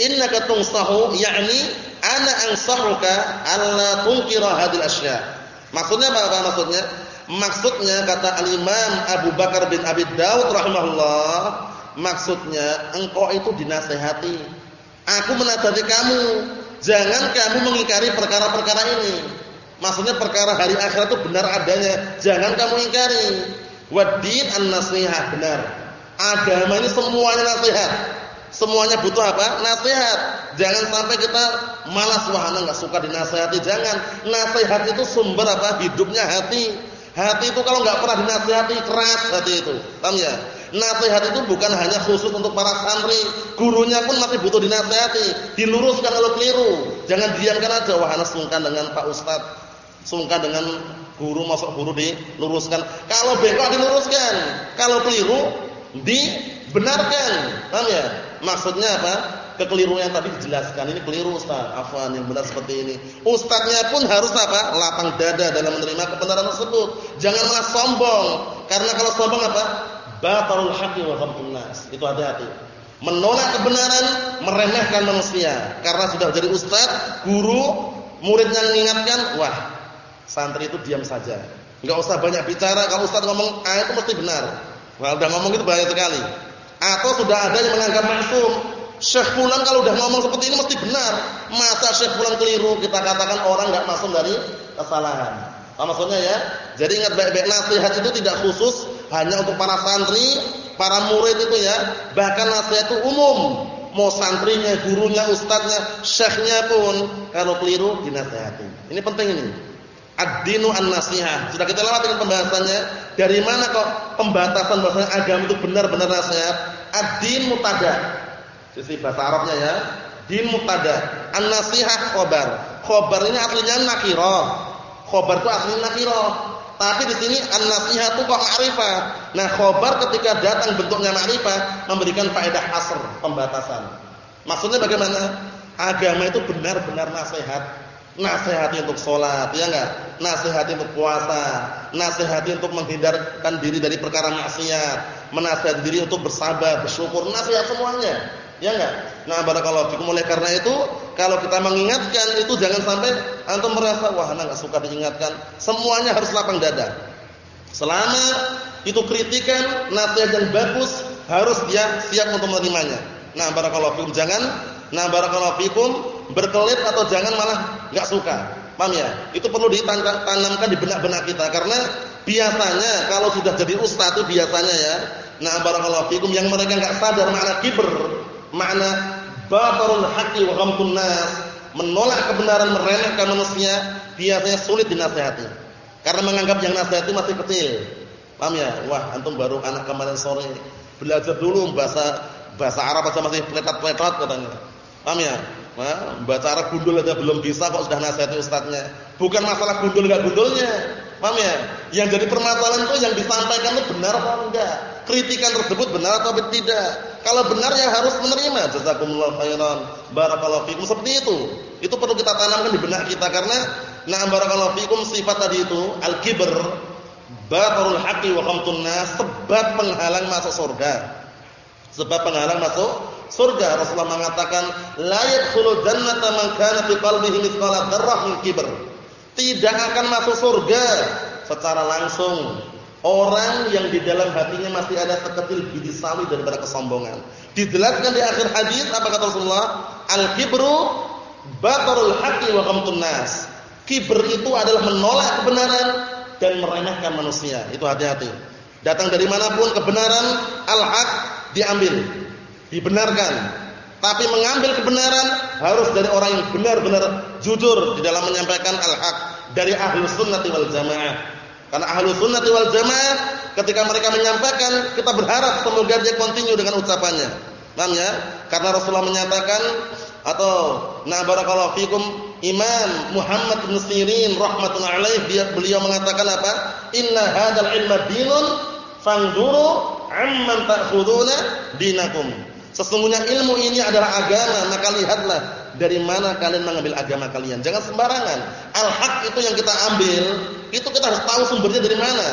innaka tunsahu yakni ana ansahuka alla tunkira hadil asya. Maksudnya apa maksudnya? Maksudnya kata al-Imam Abu Bakar bin Abi Dawud rahimahullah, maksudnya engkau itu dinasehati. Aku menasehati kamu, jangan kamu mengingkari perkara-perkara ini. Maksudnya perkara hari akhirat itu benar adanya, jangan kamu ingkari. Wadin an-nasihah benar. Agama ini semuanya nasihat. Semuanya butuh apa? Nasihat. Jangan sampai kita malas wahana enggak suka dinasehati. Jangan. Nasihat itu sumber apa? Hidupnya hati. Hati itu kalau nggak pernah dinasihati keras hati itu. Paham ya? Nasihat itu bukan hanya khusus untuk para santri, gurunya pun masih butuh dinasihati, diluruskan kalau keliru. Jangan diamkan aja wahana sungkan dengan Pak Ustad, sungkan dengan guru masuk guru diluruskan. Kalau bengkok diluruskan, kalau keliru dibenarkan. Paham ya? Maksudnya apa? Kekeliruan tadi dijelaskan. Ini keliru Ustaz. Afwan yang benar seperti ini. Ustaznya pun harus apa? Lapang dada dalam menerima kebenaran tersebut. Jangan malah sombong. Karena kalau sombong apa? Batarul haqqi wa ghamtun. Itu hati-hati. Menolak kebenaran, meremehkan manusia. Karena sudah jadi ustaz, guru, muridnya mengingatkan, wah, santri itu diam saja. Enggak usah banyak bicara, kalau ustaz ngomong A itu mesti benar. Wah, udah ngomong itu bahaya sekali. Atau sudah ada yang menganggap maksum, Syekh Fulan kalau udah ngomong seperti ini mesti benar. Masa Syekh Fulan keliru? Kita katakan orang enggak masuk dari kesalahan. Apa maksudnya ya? Jadi ingat baik-baik nasihat itu tidak khusus hanya untuk para santri, para murid itu ya. Bahkan nasihat itu umum. Mau santrinya, gurunya, ustadznya, syekhnya pun kalau keliru dinasihati. Ini penting ini. Ad-dinu an-nasihah. Sudah kita lewati pembahasannya. Dari mana kok pembatasan bahasa agama itu benar-benar nasihat? Ad-din mutada. Sisi bahasa Arabnya ya. Din mutada. An-nasihah khobar. Khobar ini artinya nakirah. Khobar itu aslinya nakirah. Tapi di sini an-nasihah itu kok ma'rifah. Nah, khobar ketika datang bentuknya ma'rifah memberikan faedah asr, pembatasan. Maksudnya bagaimana? Agama itu benar-benar nasihat nasihati untuk sholat, ya enggak? Nasihati untuk puasa, nasihati untuk menghindarkan diri dari perkara maksiat, menasihati diri untuk bersabar, bersyukur, nasihat semuanya. Ya enggak? Nah, barakallahu fikum oleh karena itu, kalau kita mengingatkan itu jangan sampai antum merasa wah anak enggak suka diingatkan. Semuanya harus lapang dada. Selama itu kritikan, nasihat yang bagus, harus dia siap untuk menerimanya. Nah, barakallahu fikum jangan nah barakallahu fikum berkelit atau jangan malah enggak suka. Paham ya? Itu perlu ditanamkan di benak-benak kita karena biasanya kalau sudah jadi ustaz itu biasanya ya, nah barakallahu fikum yang mereka enggak sadar makna kibr, makna batarul haqqi wa ghamtun nas, menolak kebenaran meremehkan manusia, biasanya sulit dinasihati. Karena menganggap yang nasihat itu masih kecil. Paham ya? Wah, antum baru anak kemarin sore, belajar dulu bahasa bahasa Arab aja masih pletot-pletot katanya. Paham ya? Nah, baca Arab gundul aja belum bisa kok sudah nasihati ustadznya. Bukan masalah gundul enggak gundulnya. Paham ya? Yang jadi permasalahan itu yang disampaikan itu benar atau enggak. Kritikan tersebut benar atau tidak. Kalau benar ya harus menerima. Jazakumullah khairan. Barakallahu fikum seperti itu. Itu perlu kita tanamkan di benak kita karena nah barakallahu fikum sifat tadi itu al-kibr batarul haqqi wa qamtun nas sebab penghalang masuk surga. Sebab penghalang masuk surga Rasulullah mengatakan la yadkhulul jannata man kana fi qalbihi mithqala dzarrah min kibr. Tidak akan masuk surga secara langsung orang yang di dalam hatinya masih ada sekecil biji sawi daripada kesombongan. Dijelaskan di akhir hadis apa kata Rasulullah? Al-kibru batarul haqqi wa qamtun nas. Kibr itu adalah menolak kebenaran dan meremehkan manusia. Itu hati-hati. Datang dari mana pun kebenaran al-haq diambil dibenarkan. Tapi mengambil kebenaran harus dari orang yang benar-benar jujur di dalam menyampaikan al-haq dari ahlu sunnati wal jamaah. Karena ahlu sunnati wal jamaah ketika mereka menyampaikan kita berharap semoga dia continue dengan ucapannya. Paham ya? Karena Rasulullah menyatakan atau na barakallahu fikum Imam Muhammad bin Sirin rahmatullahi alaih dia beliau mengatakan apa? Inna hadzal ilma dinun fangduru amman ta'khuduna dinakum. Sesungguhnya ilmu ini adalah agama, maka lihatlah dari mana kalian mengambil agama kalian. Jangan sembarangan. Al-haq itu yang kita ambil, itu kita harus tahu sumbernya dari mana.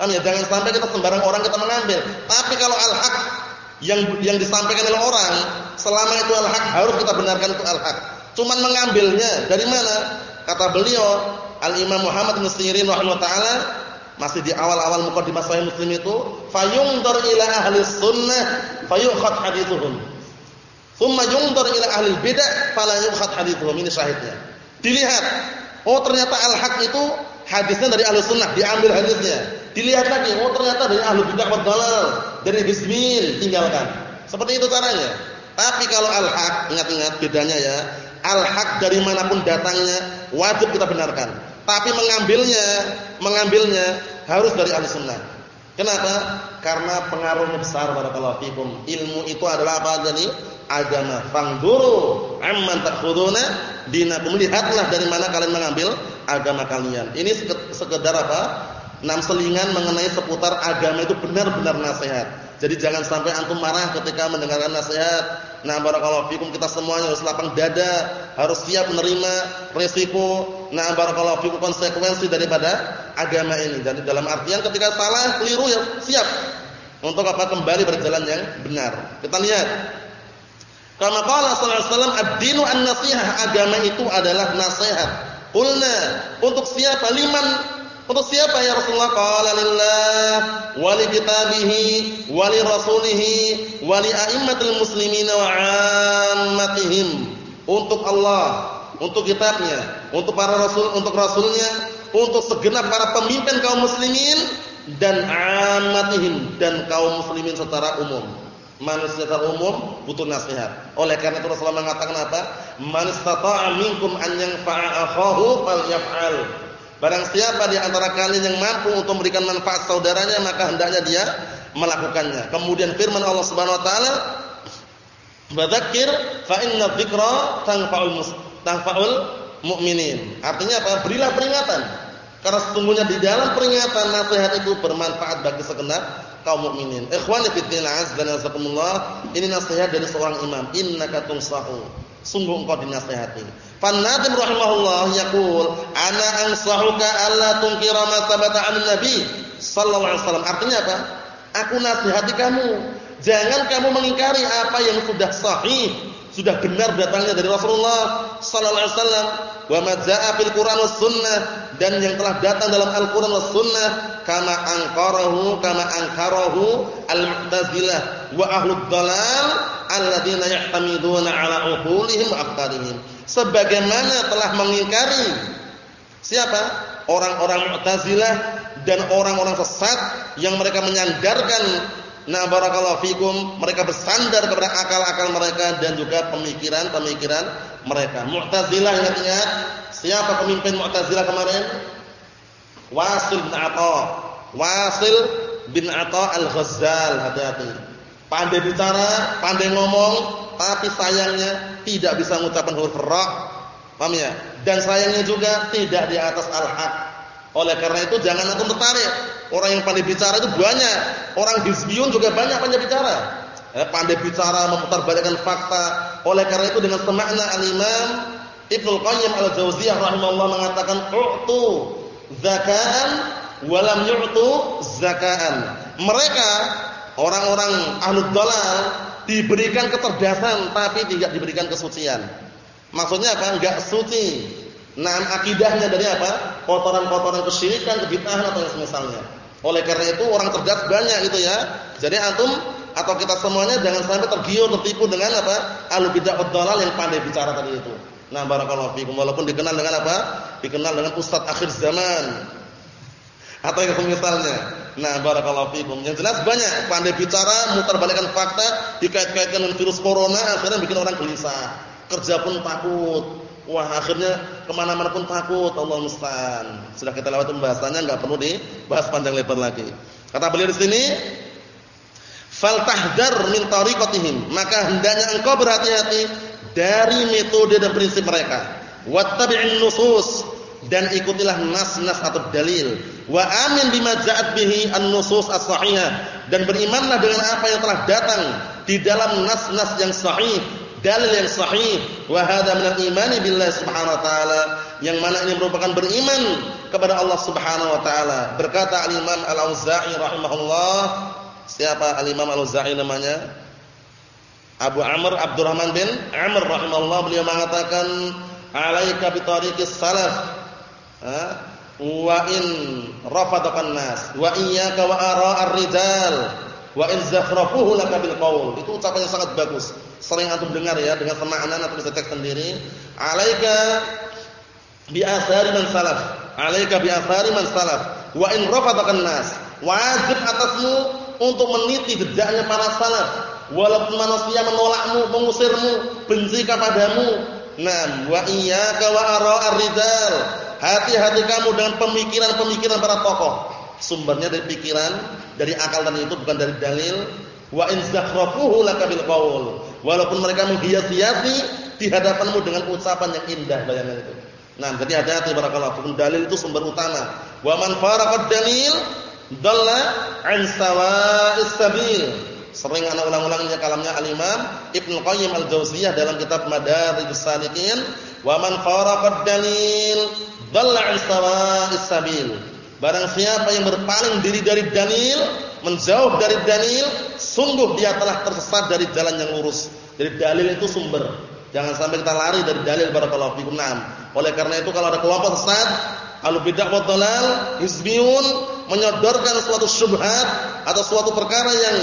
Kan ya, jangan sampai kita sembarang orang kita mengambil. Tapi kalau al-haq yang yang disampaikan oleh orang, selama itu al-haq harus kita benarkan itu al-haq. Cuman mengambilnya dari mana? Kata beliau, Al-Imam Muhammad bin Sirin rahimahullah taala masih di awal-awal mukadimah Sahih Muslim itu fayunzar ila ahli sunnah fayukhad hadithuhum thumma yunzar ila ahli bidah fala yukhad hadithuhum. Ini syahidnya dilihat. Oh ternyata al-haq itu hadisnya dari ahli sunnah. Diambil hadisnya. Dilihat lagi. Oh ternyata dari ahli bidah wa dalal dari bismil tinggalkan. Seperti itu caranya. Tapi kalau al-haq ingat-ingat bedanya ya. Al-haq dari mana pun datangnya wajib kita benarkan. Tapi mengambilnya, mengambilnya harus dari ahli sunnah. Kenapa? Karena pengaruhnya besar barakallahu fikum. Ilmu itu adalah apa jadi? Agama. Fangduru amman takhuduna dinakum. Lihatlah dari mana kalian mengambil agama kalian. Ini sekedar apa? Enam selingan mengenai seputar agama itu benar-benar nasihat. Jadi jangan sampai antum marah ketika mendengarkan nasihat. Nah, barakallahu fikum kita semuanya harus lapang dada, harus siap menerima resiko. Nah, barakallahu fikum konsekuensi daripada agama ini. Jadi dalam artian ketika salah, keliru ya siap untuk apa kembali berjalan yang benar. Kita lihat. Kama qala sallallahu alaihi wasallam ad-dinu an-nasihah, agama itu adalah nasihat. Qulna, untuk siapa? Liman untuk siapa ya Rasulullah? Qala lillah wa li kitabihi wa li rasulihi wa li a'immatil muslimin wa 'ammatihim. Untuk Allah, untuk kitabnya, untuk para rasul, untuk rasulnya, untuk segenap para pemimpin kaum muslimin dan 'ammatihim dan kaum muslimin secara umum. Manusia secara umum butuh nasihat. Oleh karena itu Rasulullah mengatakan apa? Man istata'a minkum an yanfa'a akhahu falyaf'al Barang siapa di antara kalian yang mampu untuk memberikan manfaat saudaranya, maka hendaknya dia melakukannya. Kemudian firman Allah Subhanahu wa taala, "Fadzakir fa inna dzikra tanfa'ul tanfa'ul mu'minin." Artinya apa? Berilah peringatan. Karena sesungguhnya di dalam peringatan nasihat itu bermanfaat bagi segenap kaum mukminin. Ikhwani fi din azza wa jalla, ini nasihat dari seorang imam. Innaka tunsahu. Sungguh engkau dinasihati. Fanadim rahimahullah yaqul, "Ana ansahuka alla tunkira ma sabata 'an Nabi sallallahu alaihi wasallam." Artinya apa? Aku nasihati kamu, jangan kamu mengingkari apa yang sudah sahih, sudah benar datangnya dari Rasulullah sallallahu alaihi wasallam, wa ma jaa fil Qur'an was sunnah dan yang telah datang dalam Al-Qur'an was sunnah kama angkarahu kama angkarahu al-mu'tazilah wa ahlud dalal alladziina yahtamiduna ala uqulihim wa afkarihim sebagaimana telah mengingkari siapa? Orang-orang Mu'tazilah dan orang-orang sesat yang mereka menyandarkan nah barakallahu fikum mereka bersandar kepada akal-akal mereka dan juga pemikiran-pemikiran mereka. Mu'tazilah ingat-ingat siapa pemimpin Mu'tazilah kemarin? Wasil bin Atha. Wasil bin Atha Al-Ghazzal, hati-hati. Pandai bicara, pandai ngomong, tapi sayangnya tidak bisa mengucapkan huruf ra. Paham ya? Dan sayangnya juga tidak di atas al-haq. Oleh karena itu jangan antum tertarik. Orang yang pandai bicara itu banyak. Orang hizbiyun juga banyak pandai bicara. Eh, pandai bicara memutarbalikkan fakta. Oleh karena itu dengan semakna al-Imam Ibnu Qayyim al-Jauziyah rahimahullah mengatakan u'tu zakaan walam yu'tu zakaan. Mereka orang-orang ahlud dalal diberikan kecerdasan tapi tidak diberikan kesucian. Maksudnya apa? Enggak suci. Nah, akidahnya dari apa? Kotoran-kotoran kesyirikan, kebid'ahan atau yang semisalnya. Oleh karena itu orang cerdas banyak itu ya. Jadi antum atau kita semuanya jangan sampai tergiur tertipu dengan apa? Ahlu bid'ah dalal yang pandai bicara tadi itu. Nah, barakallahu fikum walaupun dikenal dengan apa? Dikenal dengan ustaz akhir zaman. Atau yang semisalnya. Nah, barakallahu fikum. Yang jelas banyak pandai bicara, mutarbalikkan fakta, dikait-kaitkan dengan virus corona, akhirnya bikin orang gelisah. Kerja pun takut. Wah, akhirnya ke mana-mana pun takut. Allah musta'an. Sudah kita lewat pembahasannya, enggak perlu dibahas panjang lebar lagi. Kata beliau di sini, "Fal tahdhar min tariqatihim." Maka hendaknya engkau berhati-hati dari metode dan prinsip mereka. Wattabi'in nusus dan ikutilah nas-nas atau dalil. Wa amin bima ja'at bihi an-nusus as-sahihah dan berimanlah dengan apa yang telah datang di dalam nas-nas yang sahih dalil yang sahih. Wa hadza min al-imani billahi subhanahu wa ta'ala. Yang mana ini merupakan beriman kepada Allah subhanahu wa ta'ala. Berkata al-imam al-auza'i rahimahullah. Siapa al-imam al-auza'i namanya? Abu Amr Abdurrahman bin Amr rahimahullah. Beliau mengatakan alaika bi tariqis salaf wa in rafadakan nas wa iyyaka wa ara'ar rijal wa in zakhrafuhu laka bil qaul. Itu ucapan yang sangat bagus. Sering antum dengar ya dengan semakna atau bisa cek sendiri. Alaika bi athari man salaf. Alaika bi athari man salaf. Wa in rafadakan nas. Wajib atasmu untuk meniti jejaknya para salaf. Walaupun manusia menolakmu mengusirmu benci kepadamu. Nah wa iyyaka wa ara'ar rijal Hati-hati kamu dengan pemikiran-pemikiran para tokoh. Sumbernya dari pikiran, dari akal dan itu bukan dari dalil. Wa in zakhrafuhu laka bil qaul. Walaupun mereka menghias-hiasi di hadapanmu dengan ucapan yang indah bayangan itu. Nah, jadi hati-hati barakallahu fikum. Dalil itu sumber utama. Wa man faraqad dalil dalla an sawa'is. Sering anak ulang-ulangnya kalamnya al-Imam Ibnu Qayyim al-Jauziyah dalam kitab Madarijus Salikin, wa man faraqad dalil Dalla an sawa'is sabil. Barang siapa yang berpaling diri dari dalil, menjauh dari dalil, sungguh dia telah tersesat dari jalan yang lurus. Jadi dalil itu sumber. Jangan sampai kita lari dari dalil barakallahu fikum. Naam. Oleh karena itu kalau ada kelompok sesat, al bid'ah wa hizbiyun menyodorkan suatu syubhat atau suatu perkara yang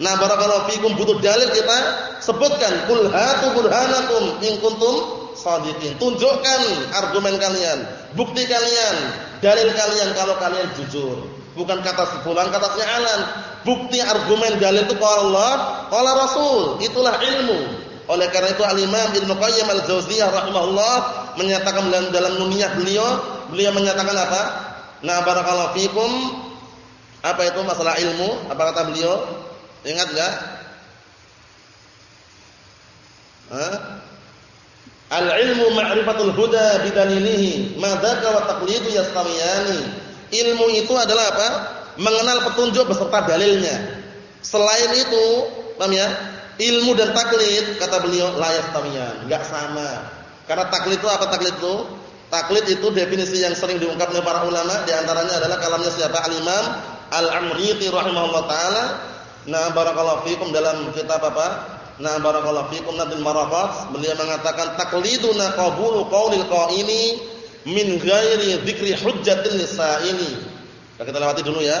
nah barakallahu fikum butuh dalil kita sebutkan kul hatu burhanakum in kuntum shadiqin. Tunjukkan argumen kalian, bukti kalian, dalil kalian kalau kalian jujur. Bukan kata sepulang, kata sealan. Bukti argumen dalil itu qala Allah, qala Rasul. Itulah ilmu. Oleh karena itu Al-Imam Ibnu Qayyim Al-Jauziyah rahimahullah menyatakan dalam, dalam beliau beliau menyatakan apa? Nah, barakallahu fikum. Apa itu masalah ilmu? Apa kata beliau? Ingat enggak? Al-ilmu ma'rifatul huda bidalilihi, madzaka wa taqlidu yastawiyani. Ilmu itu adalah apa? Mengenal petunjuk beserta dalilnya. Selain itu, paham ya? Ilmu dan taklid kata beliau la yastawiyan, enggak sama. Karena taklid itu apa taklid itu? Taklid itu definisi yang sering diungkap oleh para ulama di antaranya adalah kalamnya siapa? Al-Imam Al-Amriti rahimahullah taala. Nah, barakallahu fikum dalam kitab apa? Nah, barakallahu fikum Nadil Marafat, beliau mengatakan takliduna qabulu qaulil qaini min ghairi dzikri hujjatin. Nah, kita lewati dulu ya.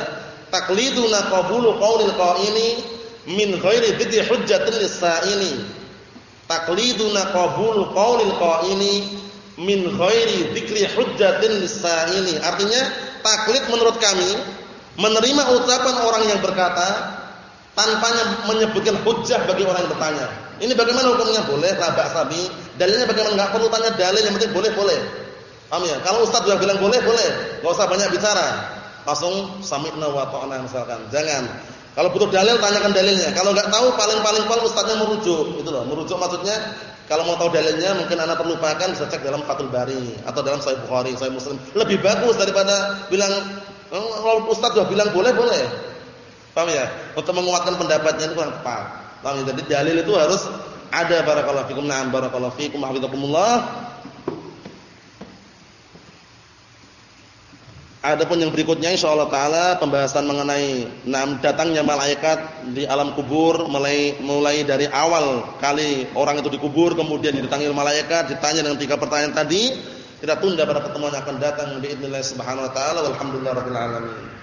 Takliduna qabulu qaulil qaini min ghairi dzikri hujjatin lisa'ini. Takliduna qabulu qaulil qaini min ghairi dzikri hujjatin lisa'ini. Artinya taklid menurut kami menerima ucapan orang yang berkata tanpa menyebutkan hujah bagi orang yang bertanya. Ini bagaimana hukumnya? Boleh, labak sabi. Dalilnya bagaimana? Enggak perlu tanya dalil, yang penting boleh, boleh. Paham ya? Kalau ustaz sudah bilang boleh, boleh. Enggak usah banyak bicara. Langsung sami'na wa ta'na misalkan. Jangan. Kalau butuh dalil tanyakan dalilnya. Kalau enggak tahu paling-paling paling ustaznya merujuk, itu loh. Merujuk maksudnya kalau mau tahu dalilnya mungkin Anda terlupakan bisa cek dalam Fathul Bari atau dalam Sahih Bukhari, Sahih Muslim. Lebih bagus daripada bilang oh, kalau ustaz sudah bilang boleh, boleh. Paham ya? Untuk menguatkan pendapatnya itu kurang tepat. Paham ya? Jadi dalil itu harus ada barakallahu fikum. Na'am barakallahu fikum. Hafizakumullah. Adapun yang berikutnya insyaallah taala pembahasan mengenai enam datangnya malaikat di alam kubur mulai mulai dari awal kali orang itu dikubur kemudian didatangi malaikat ditanya dengan tiga pertanyaan tadi kita tunda pada pertemuan yang akan datang bi idznillah subhanahu wa taala walhamdulillahirabbil alamin